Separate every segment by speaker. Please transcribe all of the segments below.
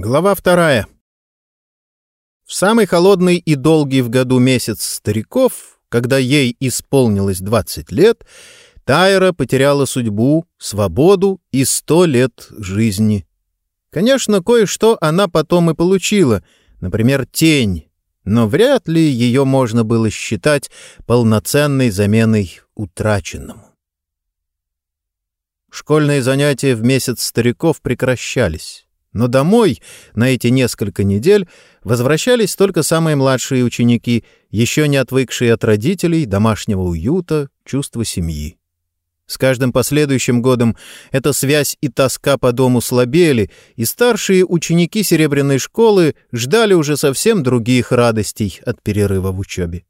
Speaker 1: Глава вторая. В самый холодный и долгий в году месяц стариков, когда ей исполнилось 20 лет, Тайра потеряла судьбу, свободу и сто лет жизни. Конечно, кое-что она потом и получила, например, тень, но вряд ли ее можно было считать полноценной заменой утраченному. Школьные занятия в месяц стариков прекращались. Но домой на эти несколько недель возвращались только самые младшие ученики, еще не отвыкшие от родителей, домашнего уюта, чувства семьи. С каждым последующим годом эта связь и тоска по дому слабели, и старшие ученики Серебряной школы ждали уже совсем других радостей от перерыва в учебе.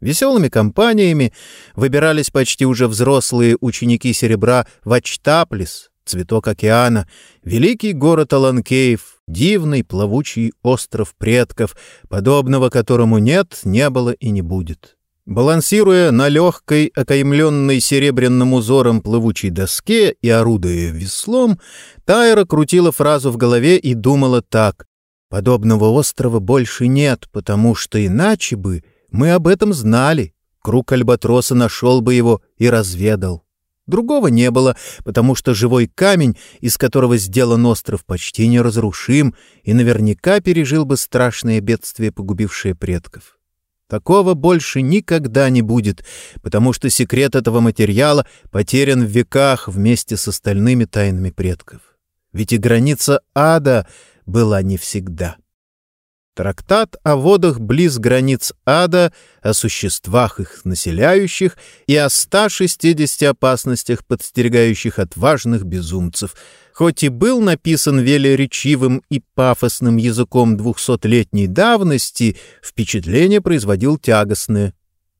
Speaker 1: Веселыми компаниями выбирались почти уже взрослые ученики Серебра в Ачтаплис, цветок океана, великий город Аланкеев, дивный плавучий остров предков, подобного которому нет, не было и не будет. Балансируя на легкой, окаймленной серебряным узором плывучей доске и орудуя веслом, Тайра крутила фразу в голове и думала так. «Подобного острова больше нет, потому что иначе бы мы об этом знали. Круг Альбатроса нашел бы его и разведал». Другого не было, потому что живой камень, из которого сделан остров, почти неразрушим и наверняка пережил бы страшное бедствие, погубившее предков. Такого больше никогда не будет, потому что секрет этого материала потерян в веках вместе с остальными тайнами предков. Ведь и граница ада была не всегда. Трактат о водах близ границ ада, о существах их населяющих и о 160 опасностях, подстерегающих отважных безумцев, хоть и был написан велеречивым и пафосным языком двухсотлетней давности, впечатление производил тягостное.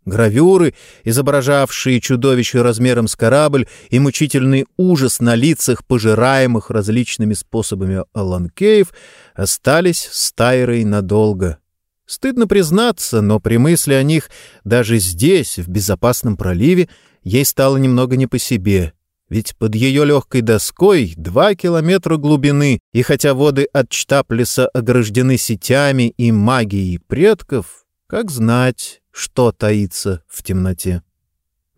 Speaker 1: Гравюры, изображавшие чудовище размером с корабль и мучительный ужас на лицах, пожираемых различными способами аланкеев, остались с Тайрой надолго. Стыдно признаться, но при мысли о них даже здесь, в безопасном проливе, ей стало немного не по себе. Ведь под ее легкой доской два километра глубины, и хотя воды от Чтаплеса ограждены сетями и магией предков, как знать, что таится в темноте.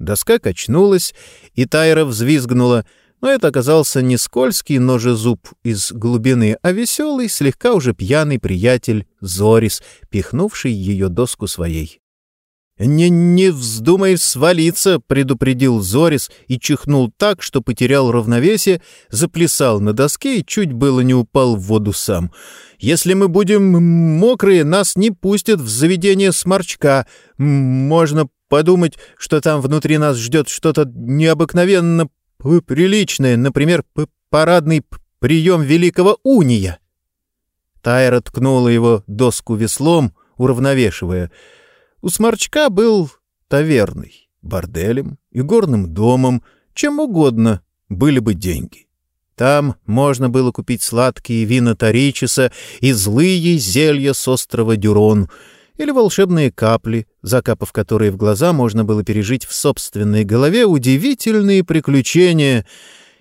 Speaker 1: Доска качнулась, и Тайра взвизгнула, но это оказался не скользкий ножезуб из глубины, а веселый, слегка уже пьяный приятель Зорис, пихнувший ее доску своей. «Не, не вздумай свалиться!» — предупредил Зорис и чихнул так, что потерял равновесие, заплясал на доске и чуть было не упал в воду сам. «Если мы будем мокрые, нас не пустят в заведение сморчка. Можно подумать, что там внутри нас ждет что-то необыкновенно приличное, например, парадный прием великого уния». Тайра ткнула его доску веслом, уравновешивая — у Сморчка был таверной, борделем, игорным домом, чем угодно были бы деньги. Там можно было купить сладкие вина Торичеса и злые зелья с острова Дюрон или волшебные капли, закапав которые в глаза можно было пережить в собственной голове удивительные приключения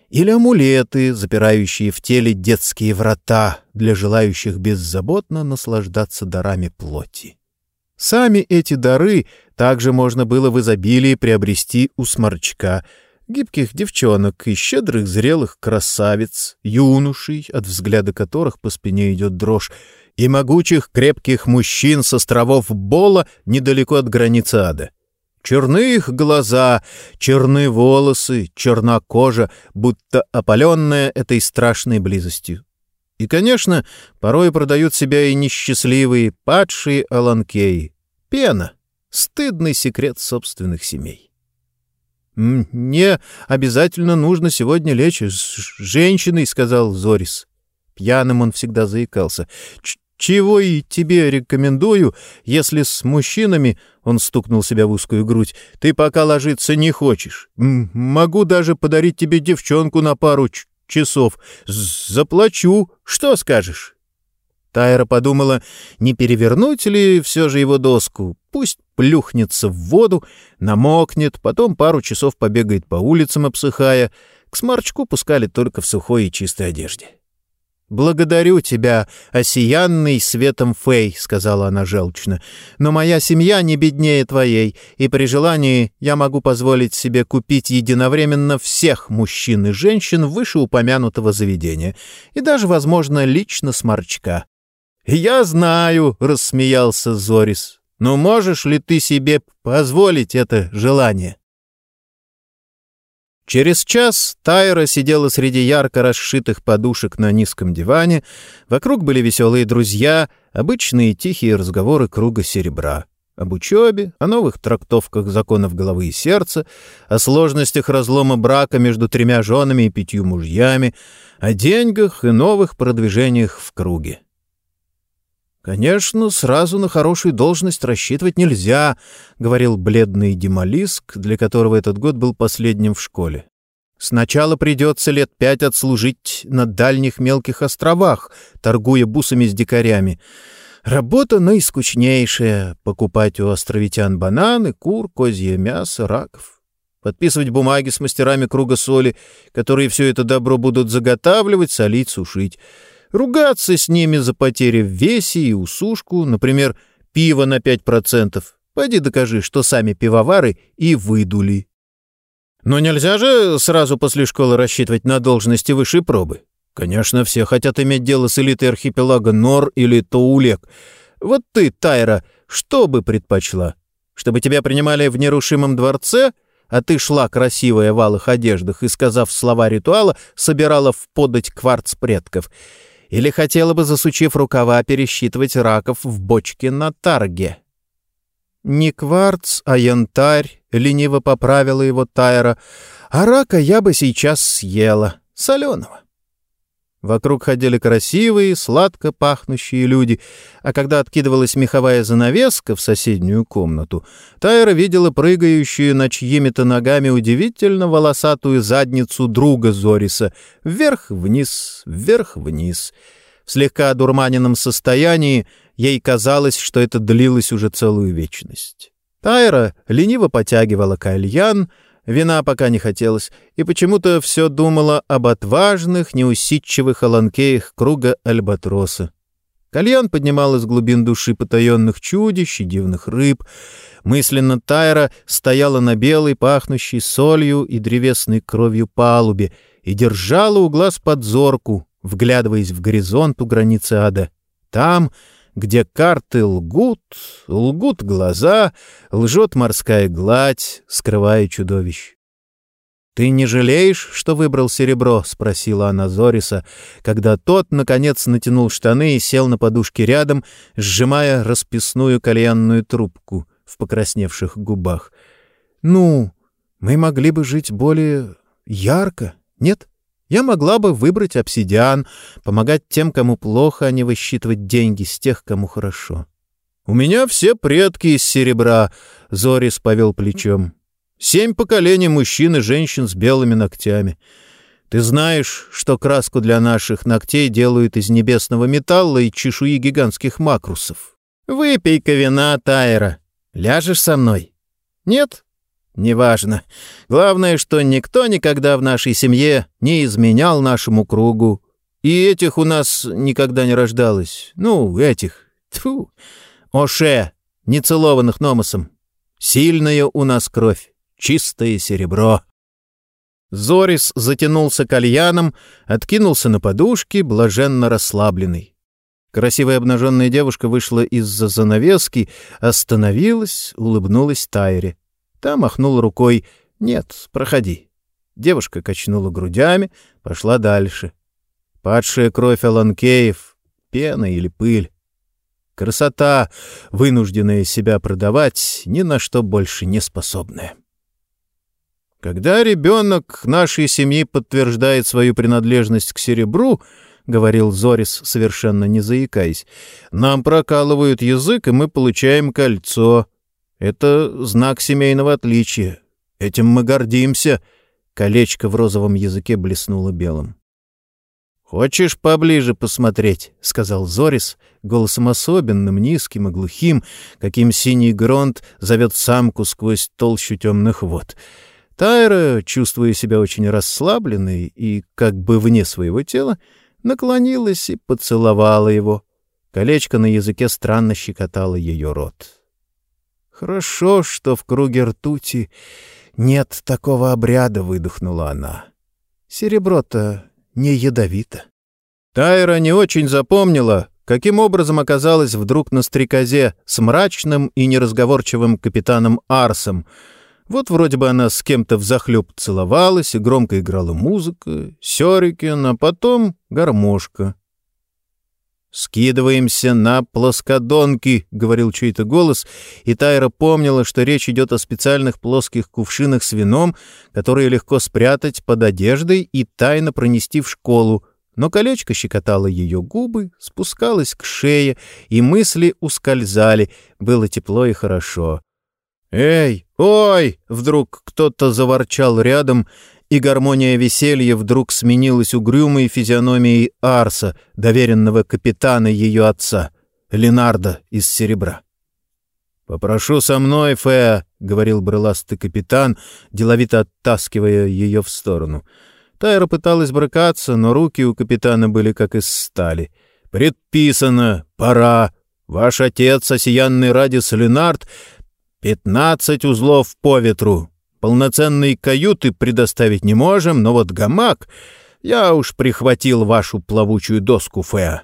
Speaker 1: или амулеты, запирающие в теле детские врата для желающих беззаботно наслаждаться дарами плоти. Сами эти дары также можно было в изобилии приобрести у сморчка, гибких девчонок и щедрых зрелых красавиц, юношей, от взгляда которых по спине идет дрожь, и могучих крепких мужчин с островов Бола недалеко от границы ада. Черны их глаза, черны волосы, черна кожа, будто опаленная этой страшной близостью. И, конечно, порой продают себя и несчастливые, падшие аланкеи. Пена — стыдный секрет собственных семей. «Мне обязательно нужно сегодня лечь с женщиной», — сказал Зорис. Пьяным он всегда заикался. «Чего и тебе рекомендую, если с мужчинами...» — он стукнул себя в узкую грудь. «Ты пока ложиться не хочешь. Могу даже подарить тебе девчонку на пару часов. Заплачу. Что скажешь?» Тайра подумала, не перевернуть ли все же его доску. Пусть плюхнется в воду, намокнет, потом пару часов побегает по улицам, обсыхая. К сморчку пускали только в сухой и чистой одежде. «Благодарю тебя, осиянный светом фей», — сказала она желчно. «Но моя семья не беднее твоей, и при желании я могу позволить себе купить единовременно всех мужчин и женщин вышеупомянутого заведения, и даже, возможно, лично сморчка». «Я знаю», — рассмеялся Зорис. «Но можешь ли ты себе позволить это желание?» Через час Тайра сидела среди ярко расшитых подушек на низком диване. Вокруг были веселые друзья, обычные тихие разговоры круга серебра. Об учебе, о новых трактовках законов головы и сердца, о сложностях разлома брака между тремя женами и пятью мужьями, о деньгах и новых продвижениях в круге. «Конечно, сразу на хорошую должность рассчитывать нельзя», — говорил бледный Демолиск, для которого этот год был последним в школе. «Сначала придется лет пять отслужить на дальних мелких островах, торгуя бусами с дикарями. Работа наискучнейшая — покупать у островитян бананы, кур, козье мясо, раков. Подписывать бумаги с мастерами круга соли, которые все это добро будут заготавливать, солить, сушить» ругаться с ними за потери в весе и усушку, например, пиво на 5%. Пойди докажи, что сами пивовары и выдули. Но нельзя же сразу после школы рассчитывать на должности высшей пробы. Конечно, все хотят иметь дело с элитой архипелага Нор или Тоулек. Вот ты, Тайра, что бы предпочла? Чтобы тебя принимали в нерушимом дворце, а ты шла красивая в алых одеждах и, сказав слова ритуала, собирала в подать кварц предков — или хотела бы, засучив рукава, пересчитывать раков в бочке на тарге? «Не кварц, а янтарь», — лениво поправила его Тайра. «А рака я бы сейчас съела, соленого». Вокруг ходили красивые, сладко пахнущие люди, а когда откидывалась меховая занавеска в соседнюю комнату, Тайра видела прыгающую на чьими-то ногами удивительно волосатую задницу друга Зориса, вверх-вниз, вверх-вниз. В слегка одурманенном состоянии ей казалось, что это длилось уже целую вечность. Тайра лениво потягивала кальян, Вина пока не хотелось, и почему-то все думала об отважных, неусидчивых аланкеях круга Альбатроса. Кальян поднимал из глубин души потаенных чудищ и дивных рыб. Мысленно Тайра стояла на белой, пахнущей солью и древесной кровью палубе и держала у глаз подзорку, вглядываясь в горизонт у границы ада. Там где карты лгут, лгут глаза, лжет морская гладь, скрывая чудовищ. «Ты не жалеешь, что выбрал серебро?» — спросила она Зориса, когда тот, наконец, натянул штаны и сел на подушке рядом, сжимая расписную кальянную трубку в покрасневших губах. «Ну, мы могли бы жить более ярко, нет?» Я могла бы выбрать обсидиан, помогать тем, кому плохо, а не высчитывать деньги с тех, кому хорошо. «У меня все предки из серебра», — Зорис повел плечом. «Семь поколений мужчин и женщин с белыми ногтями. Ты знаешь, что краску для наших ногтей делают из небесного металла и чешуи гигантских макрусов. Выпей-ка вина, Тайра. Ляжешь со мной? Нет? Неважно. Главное, что никто никогда в нашей семье не изменял нашему кругу. И этих у нас никогда не рождалось. Ну, этих. Тьфу. Оше, нецелованных номосом. Сильная у нас кровь. Чистое серебро. Зорис затянулся кальяном, откинулся на подушки, блаженно расслабленный. Красивая обнаженная девушка вышла из-за занавески, остановилась, улыбнулась Тайре. Та махнула рукой. «Нет, проходи». Девушка качнула грудями, пошла дальше. Падшая кровь Аланкеев, пена или пыль. Красота, вынужденная себя продавать, ни на что больше не способная. Когда ребенок нашей семьи подтверждает свою принадлежность к серебру, — говорил Зорис, совершенно не заикаясь, — нам прокалывают язык, и мы получаем кольцо. Это знак семейного отличия. Этим мы гордимся. Колечко в розовом языке блеснуло белым. «Хочешь поближе посмотреть?» — сказал Зорис, голосом особенным, низким и глухим, каким синий гронт зовет самку сквозь толщу темных вод. Тайра, чувствуя себя очень расслабленной и как бы вне своего тела, наклонилась и поцеловала его. Колечко на языке странно щекотало ее рот. «Хорошо, что в круге ртути нет такого обряда», — выдохнула она. «Серебро-то не ядовито». Тайра не очень запомнила, каким образом оказалась вдруг на стрекозе с мрачным и неразговорчивым капитаном Арсом. Вот вроде бы она с кем-то взахлеб целовалась, и громко играла музыка, сёрикен, а потом гармошка. «Скидываемся на плоскодонки», — говорил чей-то голос, и Тайра помнила, что речь идет о специальных плоских кувшинах с вином, которые легко спрятать под одеждой и тайно пронести в школу, но колечко щекотало ее губы, спускалось к шее, и мысли ускользали, было тепло и хорошо. «Эй, ой!» — вдруг кто-то заворчал рядом, и гармония веселья вдруг сменилась угрюмой физиономией Арса, доверенного капитана ее отца, Ленарда из серебра. «Попрошу со мной, Феа», — говорил брыластый капитан, деловито оттаскивая ее в сторону — Тайра пыталась брыкаться, но руки у капитана были как из стали. «Предписано! Пора! Ваш отец, осиянный Радис Ленард, пятнадцать узлов по ветру. Полноценные каюты предоставить не можем, но вот гамак... Я уж прихватил вашу плавучую доску, Феа».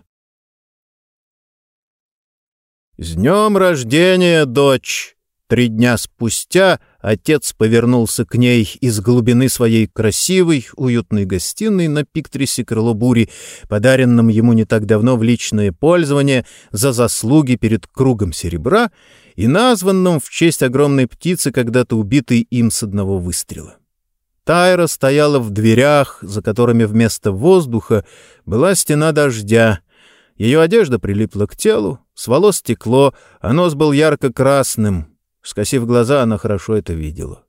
Speaker 1: «С днем рождения, дочь!» Три дня спустя отец повернулся к ней из глубины своей красивой, уютной гостиной на Пиктрисе Крылобури, подаренном ему не так давно в личное пользование за заслуги перед кругом серебра и названном в честь огромной птицы, когда-то убитой им с одного выстрела. Тайра стояла в дверях, за которыми вместо воздуха была стена дождя. Ее одежда прилипла к телу, с волос текло, а нос был ярко-красным, Скосив глаза, она хорошо это видела.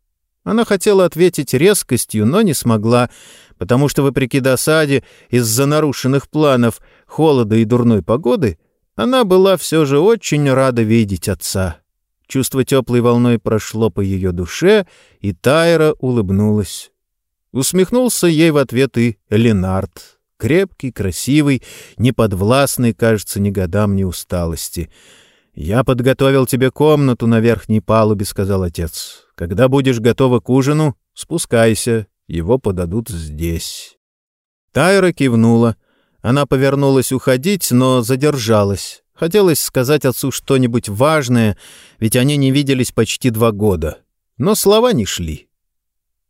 Speaker 1: Она хотела ответить резкостью, но не смогла, потому что, вопреки досаде, из-за нарушенных планов, холода и дурной погоды, она была все же очень рада видеть отца. Чувство теплой волной прошло по ее душе, и Тайра улыбнулась. Усмехнулся ей в ответ и Ленард. Крепкий, красивый, неподвластный, кажется, ни годам, ни усталости — «Я подготовил тебе комнату на верхней палубе», — сказал отец. «Когда будешь готова к ужину, спускайся, его подадут здесь». Тайра кивнула. Она повернулась уходить, но задержалась. Хотелось сказать отцу что-нибудь важное, ведь они не виделись почти два года. Но слова не шли.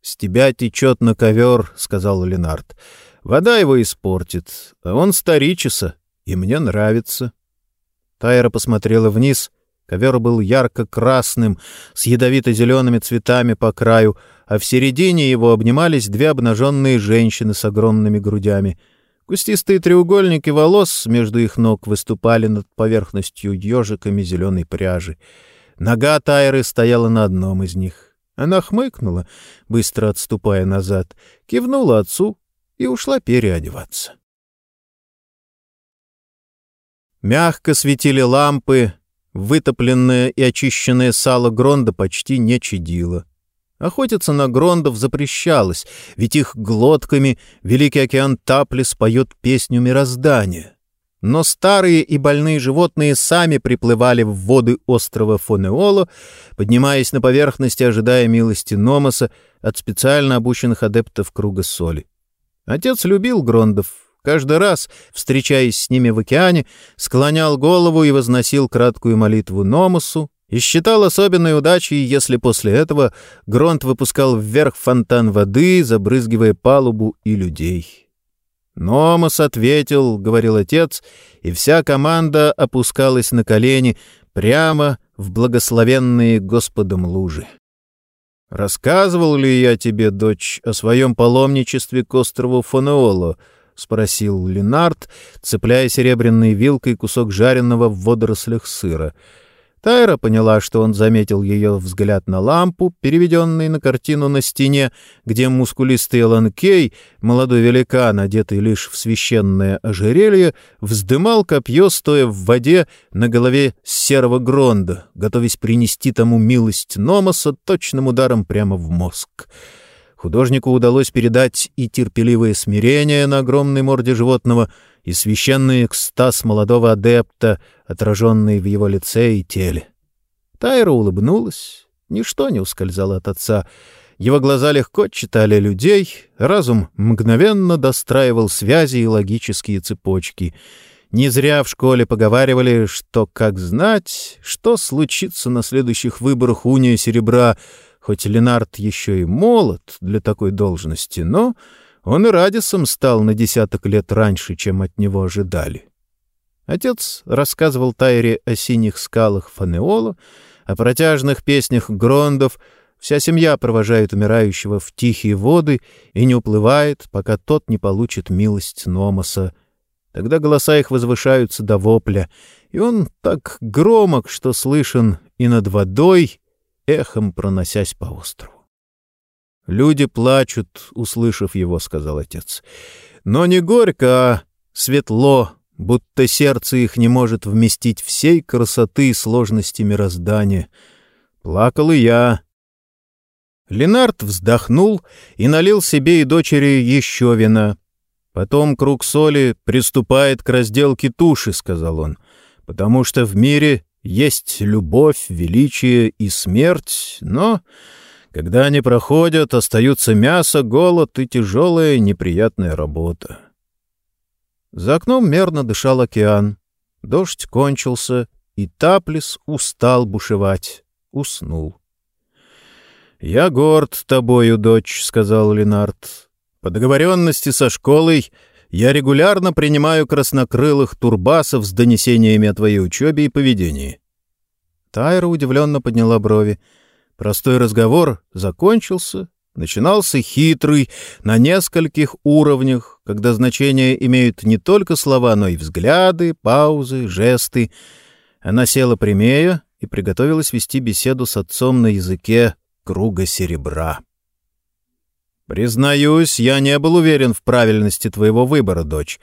Speaker 1: «С тебя течет на ковер», — сказал Ленард. «Вода его испортит, а он старичеса, и мне нравится». Тайра посмотрела вниз. Ковер был ярко-красным, с ядовито-зелеными цветами по краю, а в середине его обнимались две обнаженные женщины с огромными грудями. Кустистые треугольники волос между их ног выступали над поверхностью ежиками зеленой пряжи. Нога Тайры стояла на одном из них. Она хмыкнула, быстро отступая назад, кивнула отцу и ушла переодеваться. Мягко светили лампы, вытопленное и очищенное сало Гронда почти не чадило. Охотиться на Грондов запрещалось, ведь их глотками Великий океан Таплис поет песню мироздания. Но старые и больные животные сами приплывали в воды острова Фонеоло, поднимаясь на поверхность и ожидая милости Номоса от специально обученных адептов круга соли. Отец любил Грондов, Каждый раз, встречаясь с ними в океане, склонял голову и возносил краткую молитву Номусу, и считал особенной удачей, если после этого Гронт выпускал вверх фонтан воды, забрызгивая палубу и людей. «Номос ответил», — говорил отец, и вся команда опускалась на колени прямо в благословенные Господом лужи. «Рассказывал ли я тебе, дочь, о своем паломничестве к острову Фонеоло?» — спросил Ленард, цепляя серебряной вилкой кусок жареного в водорослях сыра. Тайра поняла, что он заметил ее взгляд на лампу, переведенный на картину на стене, где мускулистый Элан Кей, молодой великан, одетый лишь в священное ожерелье, вздымал копье, стоя в воде на голове серого гронда, готовясь принести тому милость Номоса точным ударом прямо в мозг. Художнику удалось передать и терпеливое смирение на огромной морде животного, и священный экстаз молодого адепта, отраженный в его лице и теле. Тайра улыбнулась, ничто не ускользало от отца. Его глаза легко читали людей, разум мгновенно достраивал связи и логические цепочки. Не зря в школе поговаривали, что как знать, что случится на следующих выборах уния серебра, хоть Ленард еще и молод для такой должности, но он и Радисом стал на десяток лет раньше, чем от него ожидали. Отец рассказывал Тайре о синих скалах Фанеола, о протяжных песнях Грондов. Вся семья провожает умирающего в тихие воды и не уплывает, пока тот не получит милость Номоса. Тогда голоса их возвышаются до вопля, и он так громок, что слышен и над водой, эхом проносясь по острову. «Люди плачут, услышав его», — сказал отец. «Но не горько, а светло, будто сердце их не может вместить всей красоты и сложности мироздания. Плакал и я». Ленард вздохнул и налил себе и дочери еще вина. «Потом круг соли приступает к разделке туши», — сказал он, «потому что в мире есть любовь, величие и смерть, но когда они проходят, остаются мясо, голод и тяжелая неприятная работа. За окном мерно дышал океан. Дождь кончился, и Таплис устал бушевать, уснул. «Я горд тобою, дочь», — сказал Ленард. «По договоренности со школой я регулярно принимаю краснокрылых турбасов с донесениями о твоей учебе и поведении». Тайра удивленно подняла брови. Простой разговор закончился, начинался хитрый, на нескольких уровнях, когда значения имеют не только слова, но и взгляды, паузы, жесты. Она села прямее и приготовилась вести беседу с отцом на языке круга серебра. «Признаюсь, я не был уверен в правильности твоего выбора, дочь.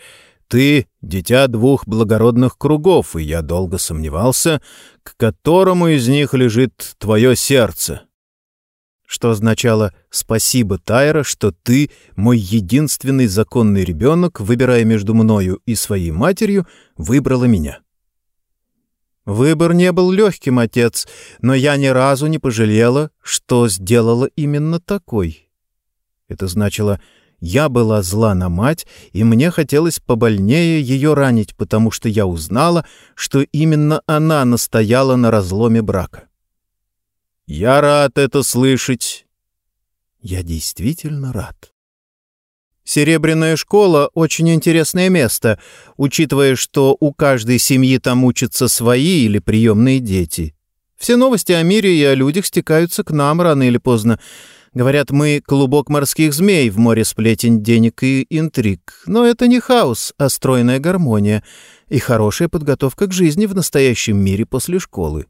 Speaker 1: Ты — дитя двух благородных кругов, и я долго сомневался, к которому из них лежит твое сердце. Что означало «спасибо, Тайра, что ты, мой единственный законный ребенок, выбирая между мною и своей матерью, выбрала меня». Выбор не был легким, отец, но я ни разу не пожалела, что сделала именно такой. Это значило я была зла на мать, и мне хотелось побольнее ее ранить, потому что я узнала, что именно она настояла на разломе брака. «Я рад это слышать». «Я действительно рад». Серебряная школа — очень интересное место, учитывая, что у каждой семьи там учатся свои или приемные дети. Все новости о мире и о людях стекаются к нам рано или поздно. Говорят, мы — клубок морских змей в море сплетен денег и интриг. Но это не хаос, а стройная гармония и хорошая подготовка к жизни в настоящем мире после школы.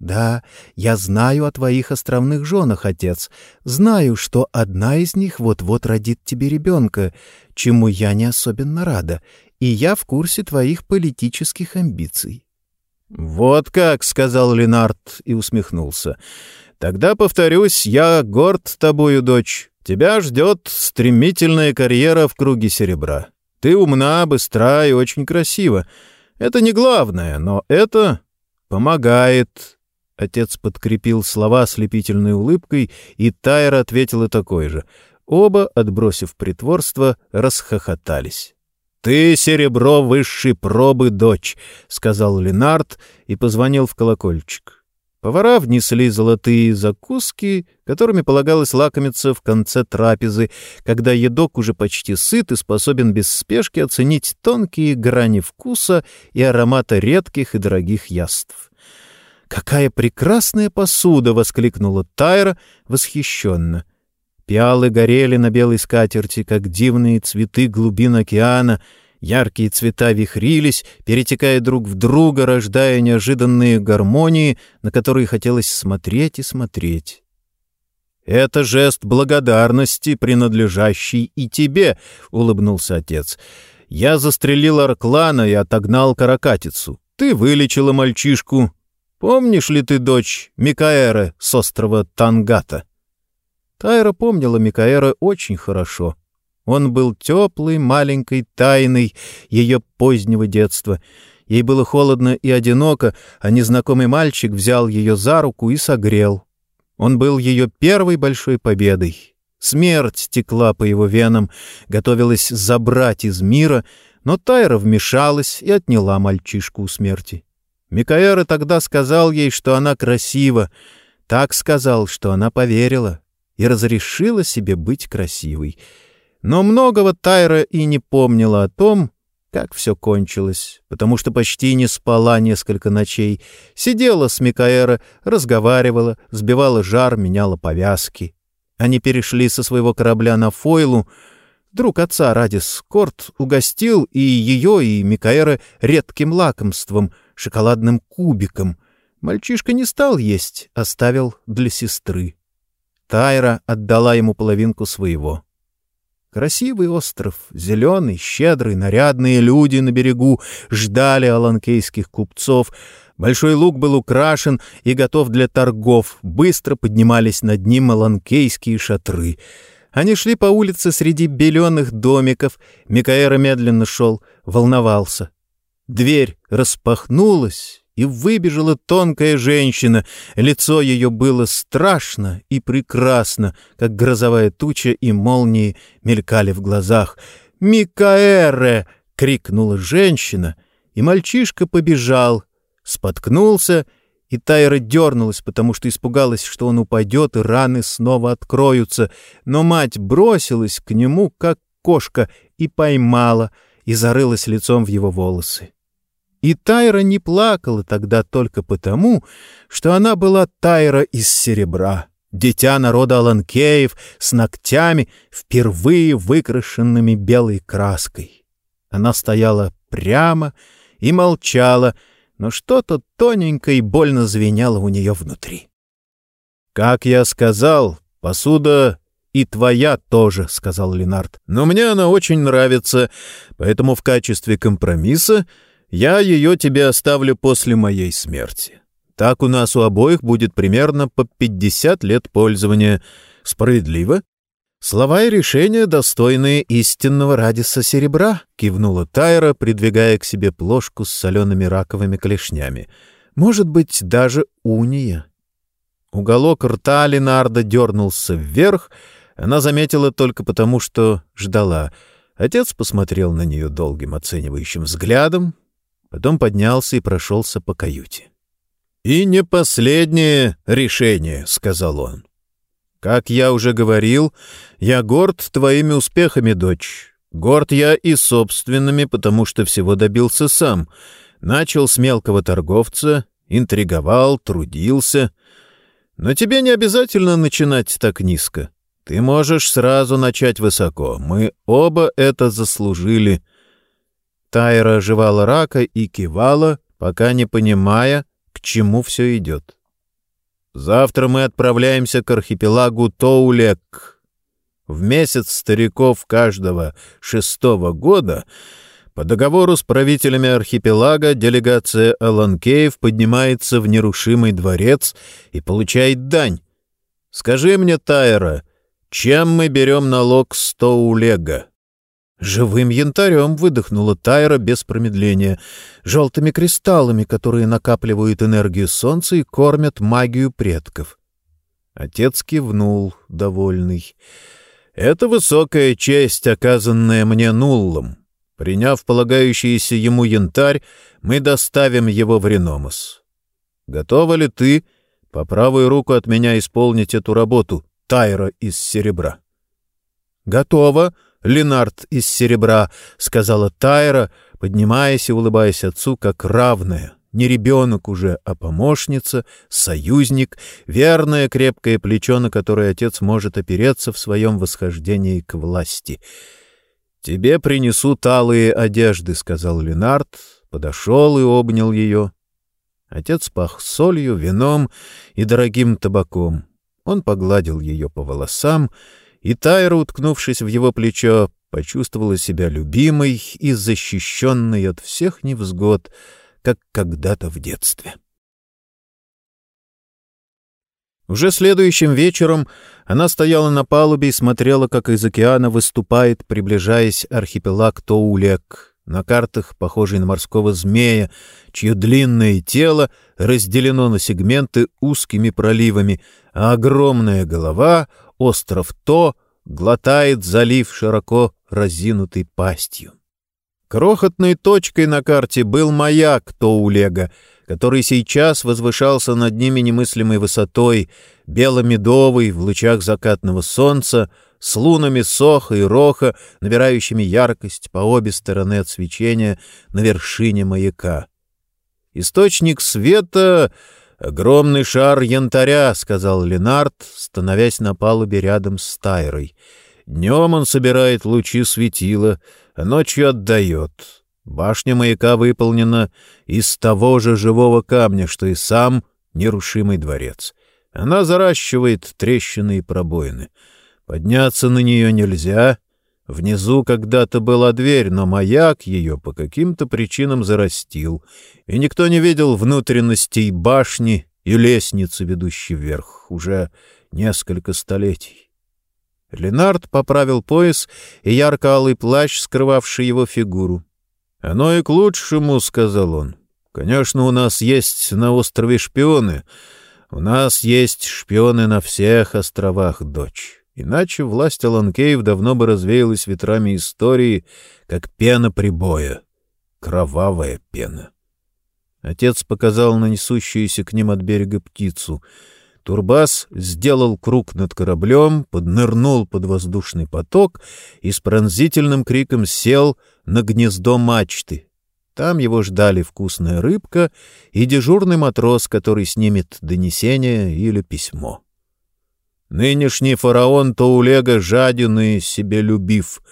Speaker 1: Да, я знаю о твоих островных женах, отец. Знаю, что одна из них вот-вот родит тебе ребенка, чему я не особенно рада, и я в курсе твоих политических амбиций. — Вот как, — сказал Ленард и усмехнулся. Тогда, повторюсь, я горд тобою, дочь. Тебя ждет стремительная карьера в круге серебра. Ты умна, быстра и очень красива. Это не главное, но это помогает». Отец подкрепил слова слепительной улыбкой, и Тайра ответила такой же. Оба, отбросив притворство, расхохотались. «Ты серебро высшей пробы, дочь», — сказал Ленард и позвонил в колокольчик. Повара внесли золотые закуски, которыми полагалось лакомиться в конце трапезы, когда едок уже почти сыт и способен без спешки оценить тонкие грани вкуса и аромата редких и дорогих яств. «Какая прекрасная посуда!» — воскликнула Тайра восхищенно. Пиалы горели на белой скатерти, как дивные цветы глубин океана — Яркие цвета вихрились, перетекая друг в друга, рождая неожиданные гармонии, на которые хотелось смотреть и смотреть. «Это жест благодарности, принадлежащий и тебе», — улыбнулся отец. «Я застрелил Арклана и отогнал Каракатицу. Ты вылечила мальчишку. Помнишь ли ты дочь Микаэры с острова Тангата?» Тайра помнила Микаэра очень хорошо — Он был теплой, маленькой тайной ее позднего детства. Ей было холодно и одиноко, а незнакомый мальчик взял ее за руку и согрел. Он был ее первой большой победой. Смерть текла по его венам, готовилась забрать из мира, но Тайра вмешалась и отняла мальчишку у смерти. Микаэра тогда сказал ей, что она красива, так сказал, что она поверила и разрешила себе быть красивой — но многого Тайра и не помнила о том, как все кончилось, потому что почти не спала несколько ночей, сидела с Микаэра, разговаривала, сбивала жар, меняла повязки. Они перешли со своего корабля на Фойлу. Друг отца Радис Корт угостил и ее, и Микаэра редким лакомством, шоколадным кубиком. Мальчишка не стал есть, оставил для сестры. Тайра отдала ему половинку своего. Красивый остров, зеленый, щедрый, нарядные люди на берегу ждали аланкейских купцов. Большой луг был украшен и готов для торгов. Быстро поднимались над ним аланкейские шатры. Они шли по улице среди беленых домиков. Микаэра медленно шел, волновался. Дверь распахнулась, и выбежала тонкая женщина. Лицо ее было страшно и прекрасно, как грозовая туча и молнии мелькали в глазах. «Микаэре!» — крикнула женщина, и мальчишка побежал, споткнулся, и Тайра дернулась, потому что испугалась, что он упадет, и раны снова откроются. Но мать бросилась к нему, как кошка, и поймала, и зарылась лицом в его волосы. И Тайра не плакала тогда только потому, что она была Тайра из серебра, дитя народа Аланкеев с ногтями, впервые выкрашенными белой краской. Она стояла прямо и молчала, но что-то тоненько и больно звенело у нее внутри. «Как я сказал, посуда и твоя тоже», — сказал Ленард. «Но мне она очень нравится, поэтому в качестве компромисса я ее тебе оставлю после моей смерти. Так у нас у обоих будет примерно по 50 лет пользования. Справедливо? Слова и решения, достойные истинного радиса серебра, кивнула Тайра, придвигая к себе плошку с солеными раковыми клешнями. Может быть, даже уния. Уголок рта Ленарда дернулся вверх, она заметила только потому, что ждала. Отец посмотрел на нее долгим оценивающим взглядом, Потом поднялся и прошелся по каюте. «И не последнее решение», — сказал он. «Как я уже говорил, я горд твоими успехами, дочь. Горд я и собственными, потому что всего добился сам. Начал с мелкого торговца, интриговал, трудился. Но тебе не обязательно начинать так низко. Ты можешь сразу начать высоко. Мы оба это заслужили». Тайра оживала рака и кивала, пока не понимая, к чему все идет. «Завтра мы отправляемся к архипелагу Тоулек. В месяц стариков каждого шестого года по договору с правителями архипелага делегация Аланкеев поднимается в нерушимый дворец и получает дань. Скажи мне, Тайра, чем мы берем налог с Тоулега?» «Живым янтарем!» — выдохнула Тайра без промедления. «Желтыми кристаллами, которые накапливают энергию солнца и кормят магию предков». Отец кивнул, довольный. «Это высокая честь, оказанная мне Нуллом. Приняв полагающийся ему янтарь, мы доставим его в Реномас. Готова ли ты по правую руку от меня исполнить эту работу, Тайра из серебра?» «Готова!» Ленард из серебра», — сказала Тайра, поднимаясь и улыбаясь отцу, как равная. Не ребенок уже, а помощница, союзник, верное крепкое плечо, на которое отец может опереться в своем восхождении к власти. «Тебе принесу талые одежды», — сказал Ленард, подошел и обнял ее. Отец пах солью, вином и дорогим табаком. Он погладил ее по волосам и Тайра, уткнувшись в его плечо, почувствовала себя любимой и защищенной от всех невзгод, как когда-то в детстве. Уже следующим вечером она стояла на палубе и смотрела, как из океана выступает, приближаясь архипелаг Тоулек, на картах похожий на морского змея, чье длинное тело разделено на сегменты узкими проливами, а огромная голова, остров То, глотает залив широко разинутой пастью. Крохотной точкой на карте был маяк Тоулега — который сейчас возвышался над ними немыслимой высотой, бело-медовый в лучах закатного солнца, с лунами Соха и Роха, набирающими яркость по обе стороны от свечения на вершине маяка. «Источник света — огромный шар янтаря», — сказал Ленард, становясь на палубе рядом с Тайрой. «Днем он собирает лучи светила, а ночью отдает». Башня маяка выполнена из того же живого камня, что и сам нерушимый дворец. Она заращивает трещины и пробоины. Подняться на нее нельзя. Внизу когда-то была дверь, но маяк ее по каким-то причинам зарастил, и никто не видел внутренностей башни и лестницы, ведущей вверх, уже несколько столетий. Ленард поправил пояс и ярко-алый плащ, скрывавший его фигуру. «Оно и к лучшему», — сказал он. «Конечно, у нас есть на острове шпионы. У нас есть шпионы на всех островах, дочь. Иначе власть Аланкеев давно бы развеялась ветрами истории, как пена прибоя. Кровавая пена». Отец показал на несущуюся к ним от берега птицу — Турбас сделал круг над кораблем, поднырнул под воздушный поток и с пронзительным криком сел на гнездо мачты. Там его ждали вкусная рыбка и дежурный матрос, который снимет донесение или письмо. Нынешний фараон Таулега жаден и себелюбив.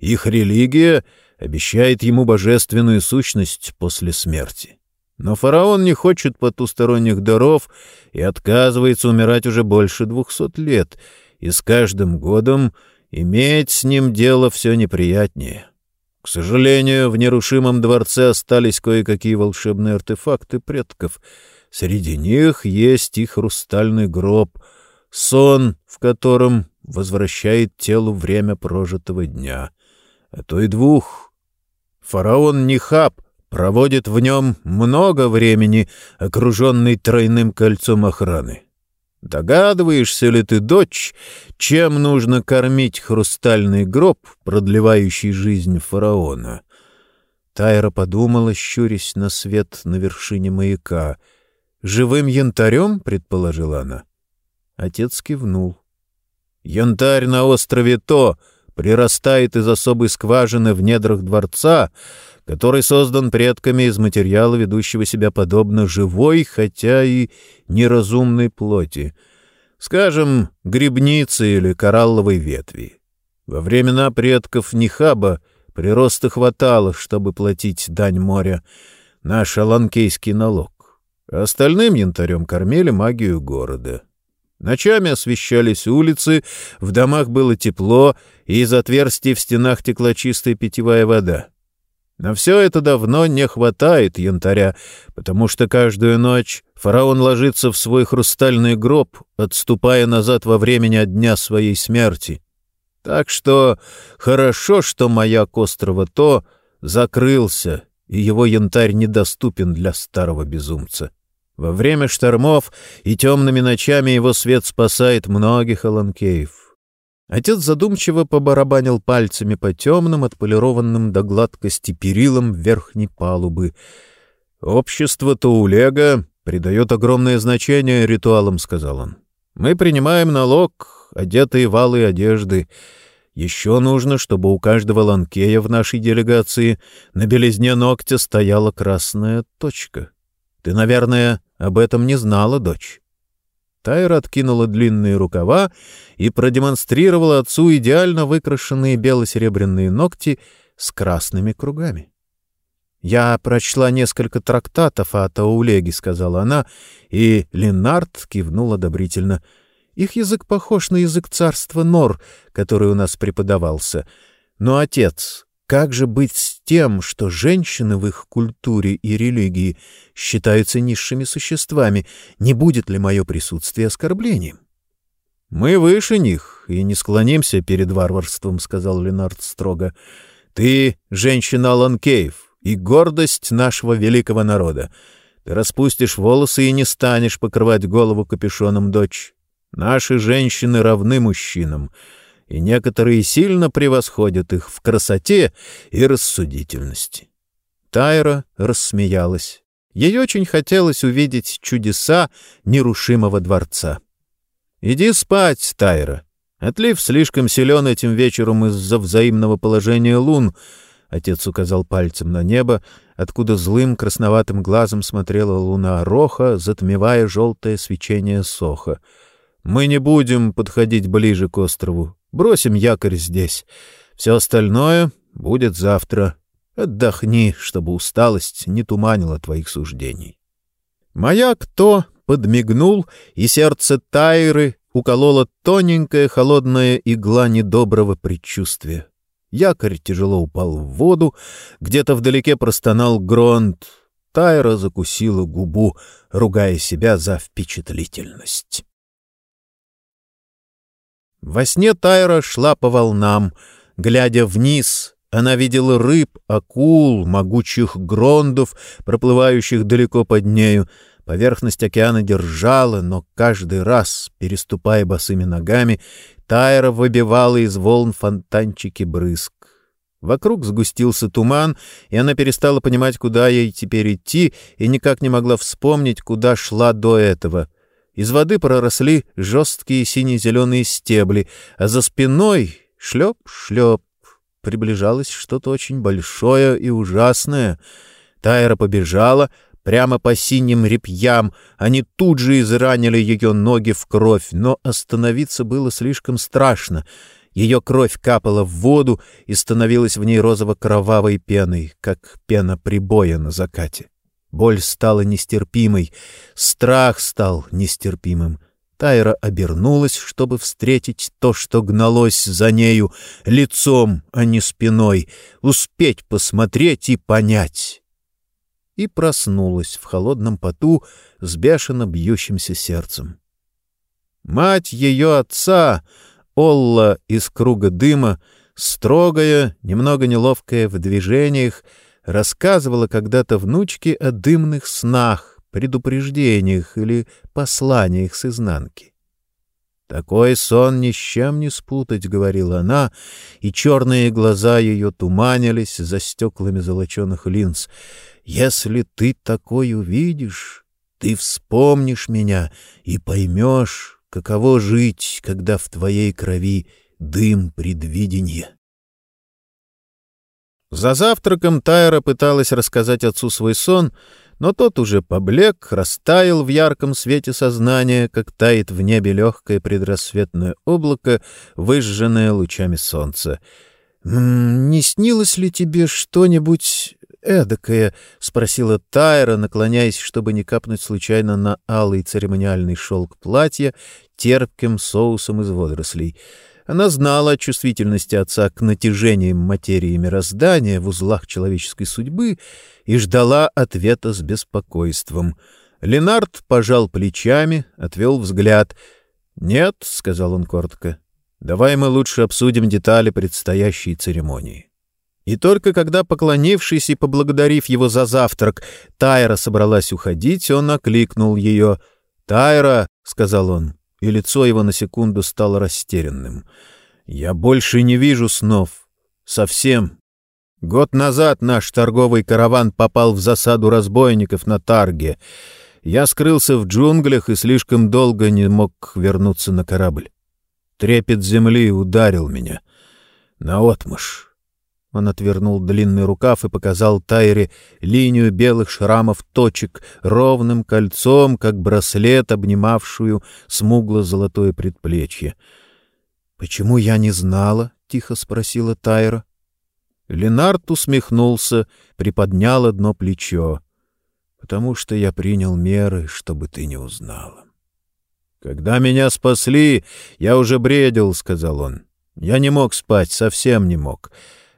Speaker 1: Их религия обещает ему божественную сущность после смерти. Но фараон не хочет потусторонних даров и отказывается умирать уже больше двухсот лет, и с каждым годом иметь с ним дело все неприятнее. К сожалению, в нерушимом дворце остались кое-какие волшебные артефакты предков. Среди них есть и хрустальный гроб, сон, в котором возвращает телу время прожитого дня, а то и двух. Фараон Нихаб — проводит в нем много времени, окруженный тройным кольцом охраны. Догадываешься ли ты, дочь, чем нужно кормить хрустальный гроб, продлевающий жизнь фараона? Тайра подумала, щурясь на свет на вершине маяка. «Живым янтарем?» — предположила она. Отец кивнул. «Янтарь на острове То прирастает из особой скважины в недрах дворца, который создан предками из материала, ведущего себя подобно живой, хотя и неразумной плоти, скажем, грибницы или коралловой ветви. Во времена предков Нихаба прироста хватало, чтобы платить дань моря, наш аланкейский налог. Остальным янтарем кормили магию города. Ночами освещались улицы, в домах было тепло, и из отверстий в стенах текла чистая питьевая вода. На все это давно не хватает янтаря, потому что каждую ночь фараон ложится в свой хрустальный гроб, отступая назад во времени от дня своей смерти. Так что хорошо, что маяк острова То закрылся, и его янтарь недоступен для старого безумца. Во время штормов и темными ночами его свет спасает многих аланкеев. Отец задумчиво побарабанил пальцами по темным, отполированным до гладкости перилам верхней палубы. «Общество Таулега придает огромное значение ритуалам», — сказал он. «Мы принимаем налог, одетые валы одежды. Еще нужно, чтобы у каждого ланкея в нашей делегации на белизне ногтя стояла красная точка. Ты, наверное, об этом не знала, дочь?» Тайра откинула длинные рукава и продемонстрировала отцу идеально выкрашенные бело-серебряные ногти с красными кругами. «Я прочла несколько трактатов о Таулеге», — сказала она, и Ленард кивнул одобрительно. «Их язык похож на язык царства Нор, который у нас преподавался. Но, отец, как же быть с тем, что женщины в их культуре и религии считаются низшими существами? Не будет ли мое присутствие оскорблением? — Мы выше них и не склонимся перед варварством, — сказал Ленард строго. — Ты — женщина Ланкеев и гордость нашего великого народа. Ты распустишь волосы и не станешь покрывать голову капюшоном, дочь. Наши женщины равны мужчинам, и некоторые сильно превосходят их в красоте и рассудительности. Тайра рассмеялась. Ей очень хотелось увидеть чудеса нерушимого дворца. «Иди спать, Тайра. Отлив слишком силен этим вечером из-за взаимного положения лун», — отец указал пальцем на небо, откуда злым красноватым глазом смотрела луна Роха, затмевая желтое свечение Соха. «Мы не будем подходить ближе к острову. Бросим якорь здесь. Все остальное будет завтра. Отдохни, чтобы усталость не туманила твоих суждений». Маяк то подмигнул, и сердце Тайры уколола тоненькая холодная игла недоброго предчувствия. Якорь тяжело упал в воду, где-то вдалеке простонал Гронт. Тайра закусила губу, ругая себя за впечатлительность. Во сне Тайра шла по волнам. Глядя вниз, она видела рыб, акул, могучих грондов, проплывающих далеко под нею, Поверхность океана держала, но каждый раз, переступая босыми ногами, Тайра выбивала из волн фонтанчики брызг. Вокруг сгустился туман, и она перестала понимать, куда ей теперь идти, и никак не могла вспомнить, куда шла до этого. Из воды проросли жесткие сине-зеленые стебли, а за спиной — шлеп-шлеп. Приближалось что-то очень большое и ужасное. Тайра побежала — прямо по синим репьям. Они тут же изранили ее ноги в кровь, но остановиться было слишком страшно. Ее кровь капала в воду и становилась в ней розово-кровавой пеной, как пена прибоя на закате. Боль стала нестерпимой, страх стал нестерпимым. Тайра обернулась, чтобы встретить то, что гналось за нею, лицом, а не спиной, успеть посмотреть и понять и проснулась в холодном поту с бешено бьющимся сердцем. Мать ее отца, Олла из круга дыма, строгая, немного неловкая в движениях, рассказывала когда-то внучке о дымных снах, предупреждениях или посланиях с изнанки. «Такой сон ни с чем не спутать», — говорила она, и черные глаза ее туманились за стеклами золоченых линз. Если ты такой увидишь, ты вспомнишь меня и поймешь, каково жить, когда в твоей крови дым предвидения. За завтраком Тайра пыталась рассказать отцу свой сон, но тот уже поблек, растаял в ярком свете сознания, как тает в небе легкое предрассветное облако, выжженное лучами солнца. «Не снилось ли тебе что-нибудь эдакое?» — спросила Тайра, наклоняясь, чтобы не капнуть случайно на алый церемониальный шелк платья терпким соусом из водорослей. Она знала о чувствительности отца к натяжениям материи мироздания в узлах человеческой судьбы и ждала ответа с беспокойством. Ленард пожал плечами, отвел взгляд. «Нет», — сказал он коротко, — «давай мы лучше обсудим детали предстоящей церемонии». И только когда, поклонившись и поблагодарив его за завтрак, Тайра собралась уходить, он окликнул ее. «Тайра!» — сказал он, и лицо его на секунду стало растерянным. «Я больше не вижу снов. Совсем. Год назад наш торговый караван попал в засаду разбойников на Тарге. Я скрылся в джунглях и слишком долго не мог вернуться на корабль. Трепет земли ударил меня. Наотмашь. Он отвернул длинный рукав и показал Тайре линию белых шрамов точек ровным кольцом, как браслет, обнимавшую смугло-золотое предплечье. «Почему я не знала?» — тихо спросила Тайра. Ленард усмехнулся, приподнял одно плечо. «Потому что я принял меры, чтобы ты не узнала». «Когда меня спасли, я уже бредил», — сказал он. «Я не мог спать, совсем не мог.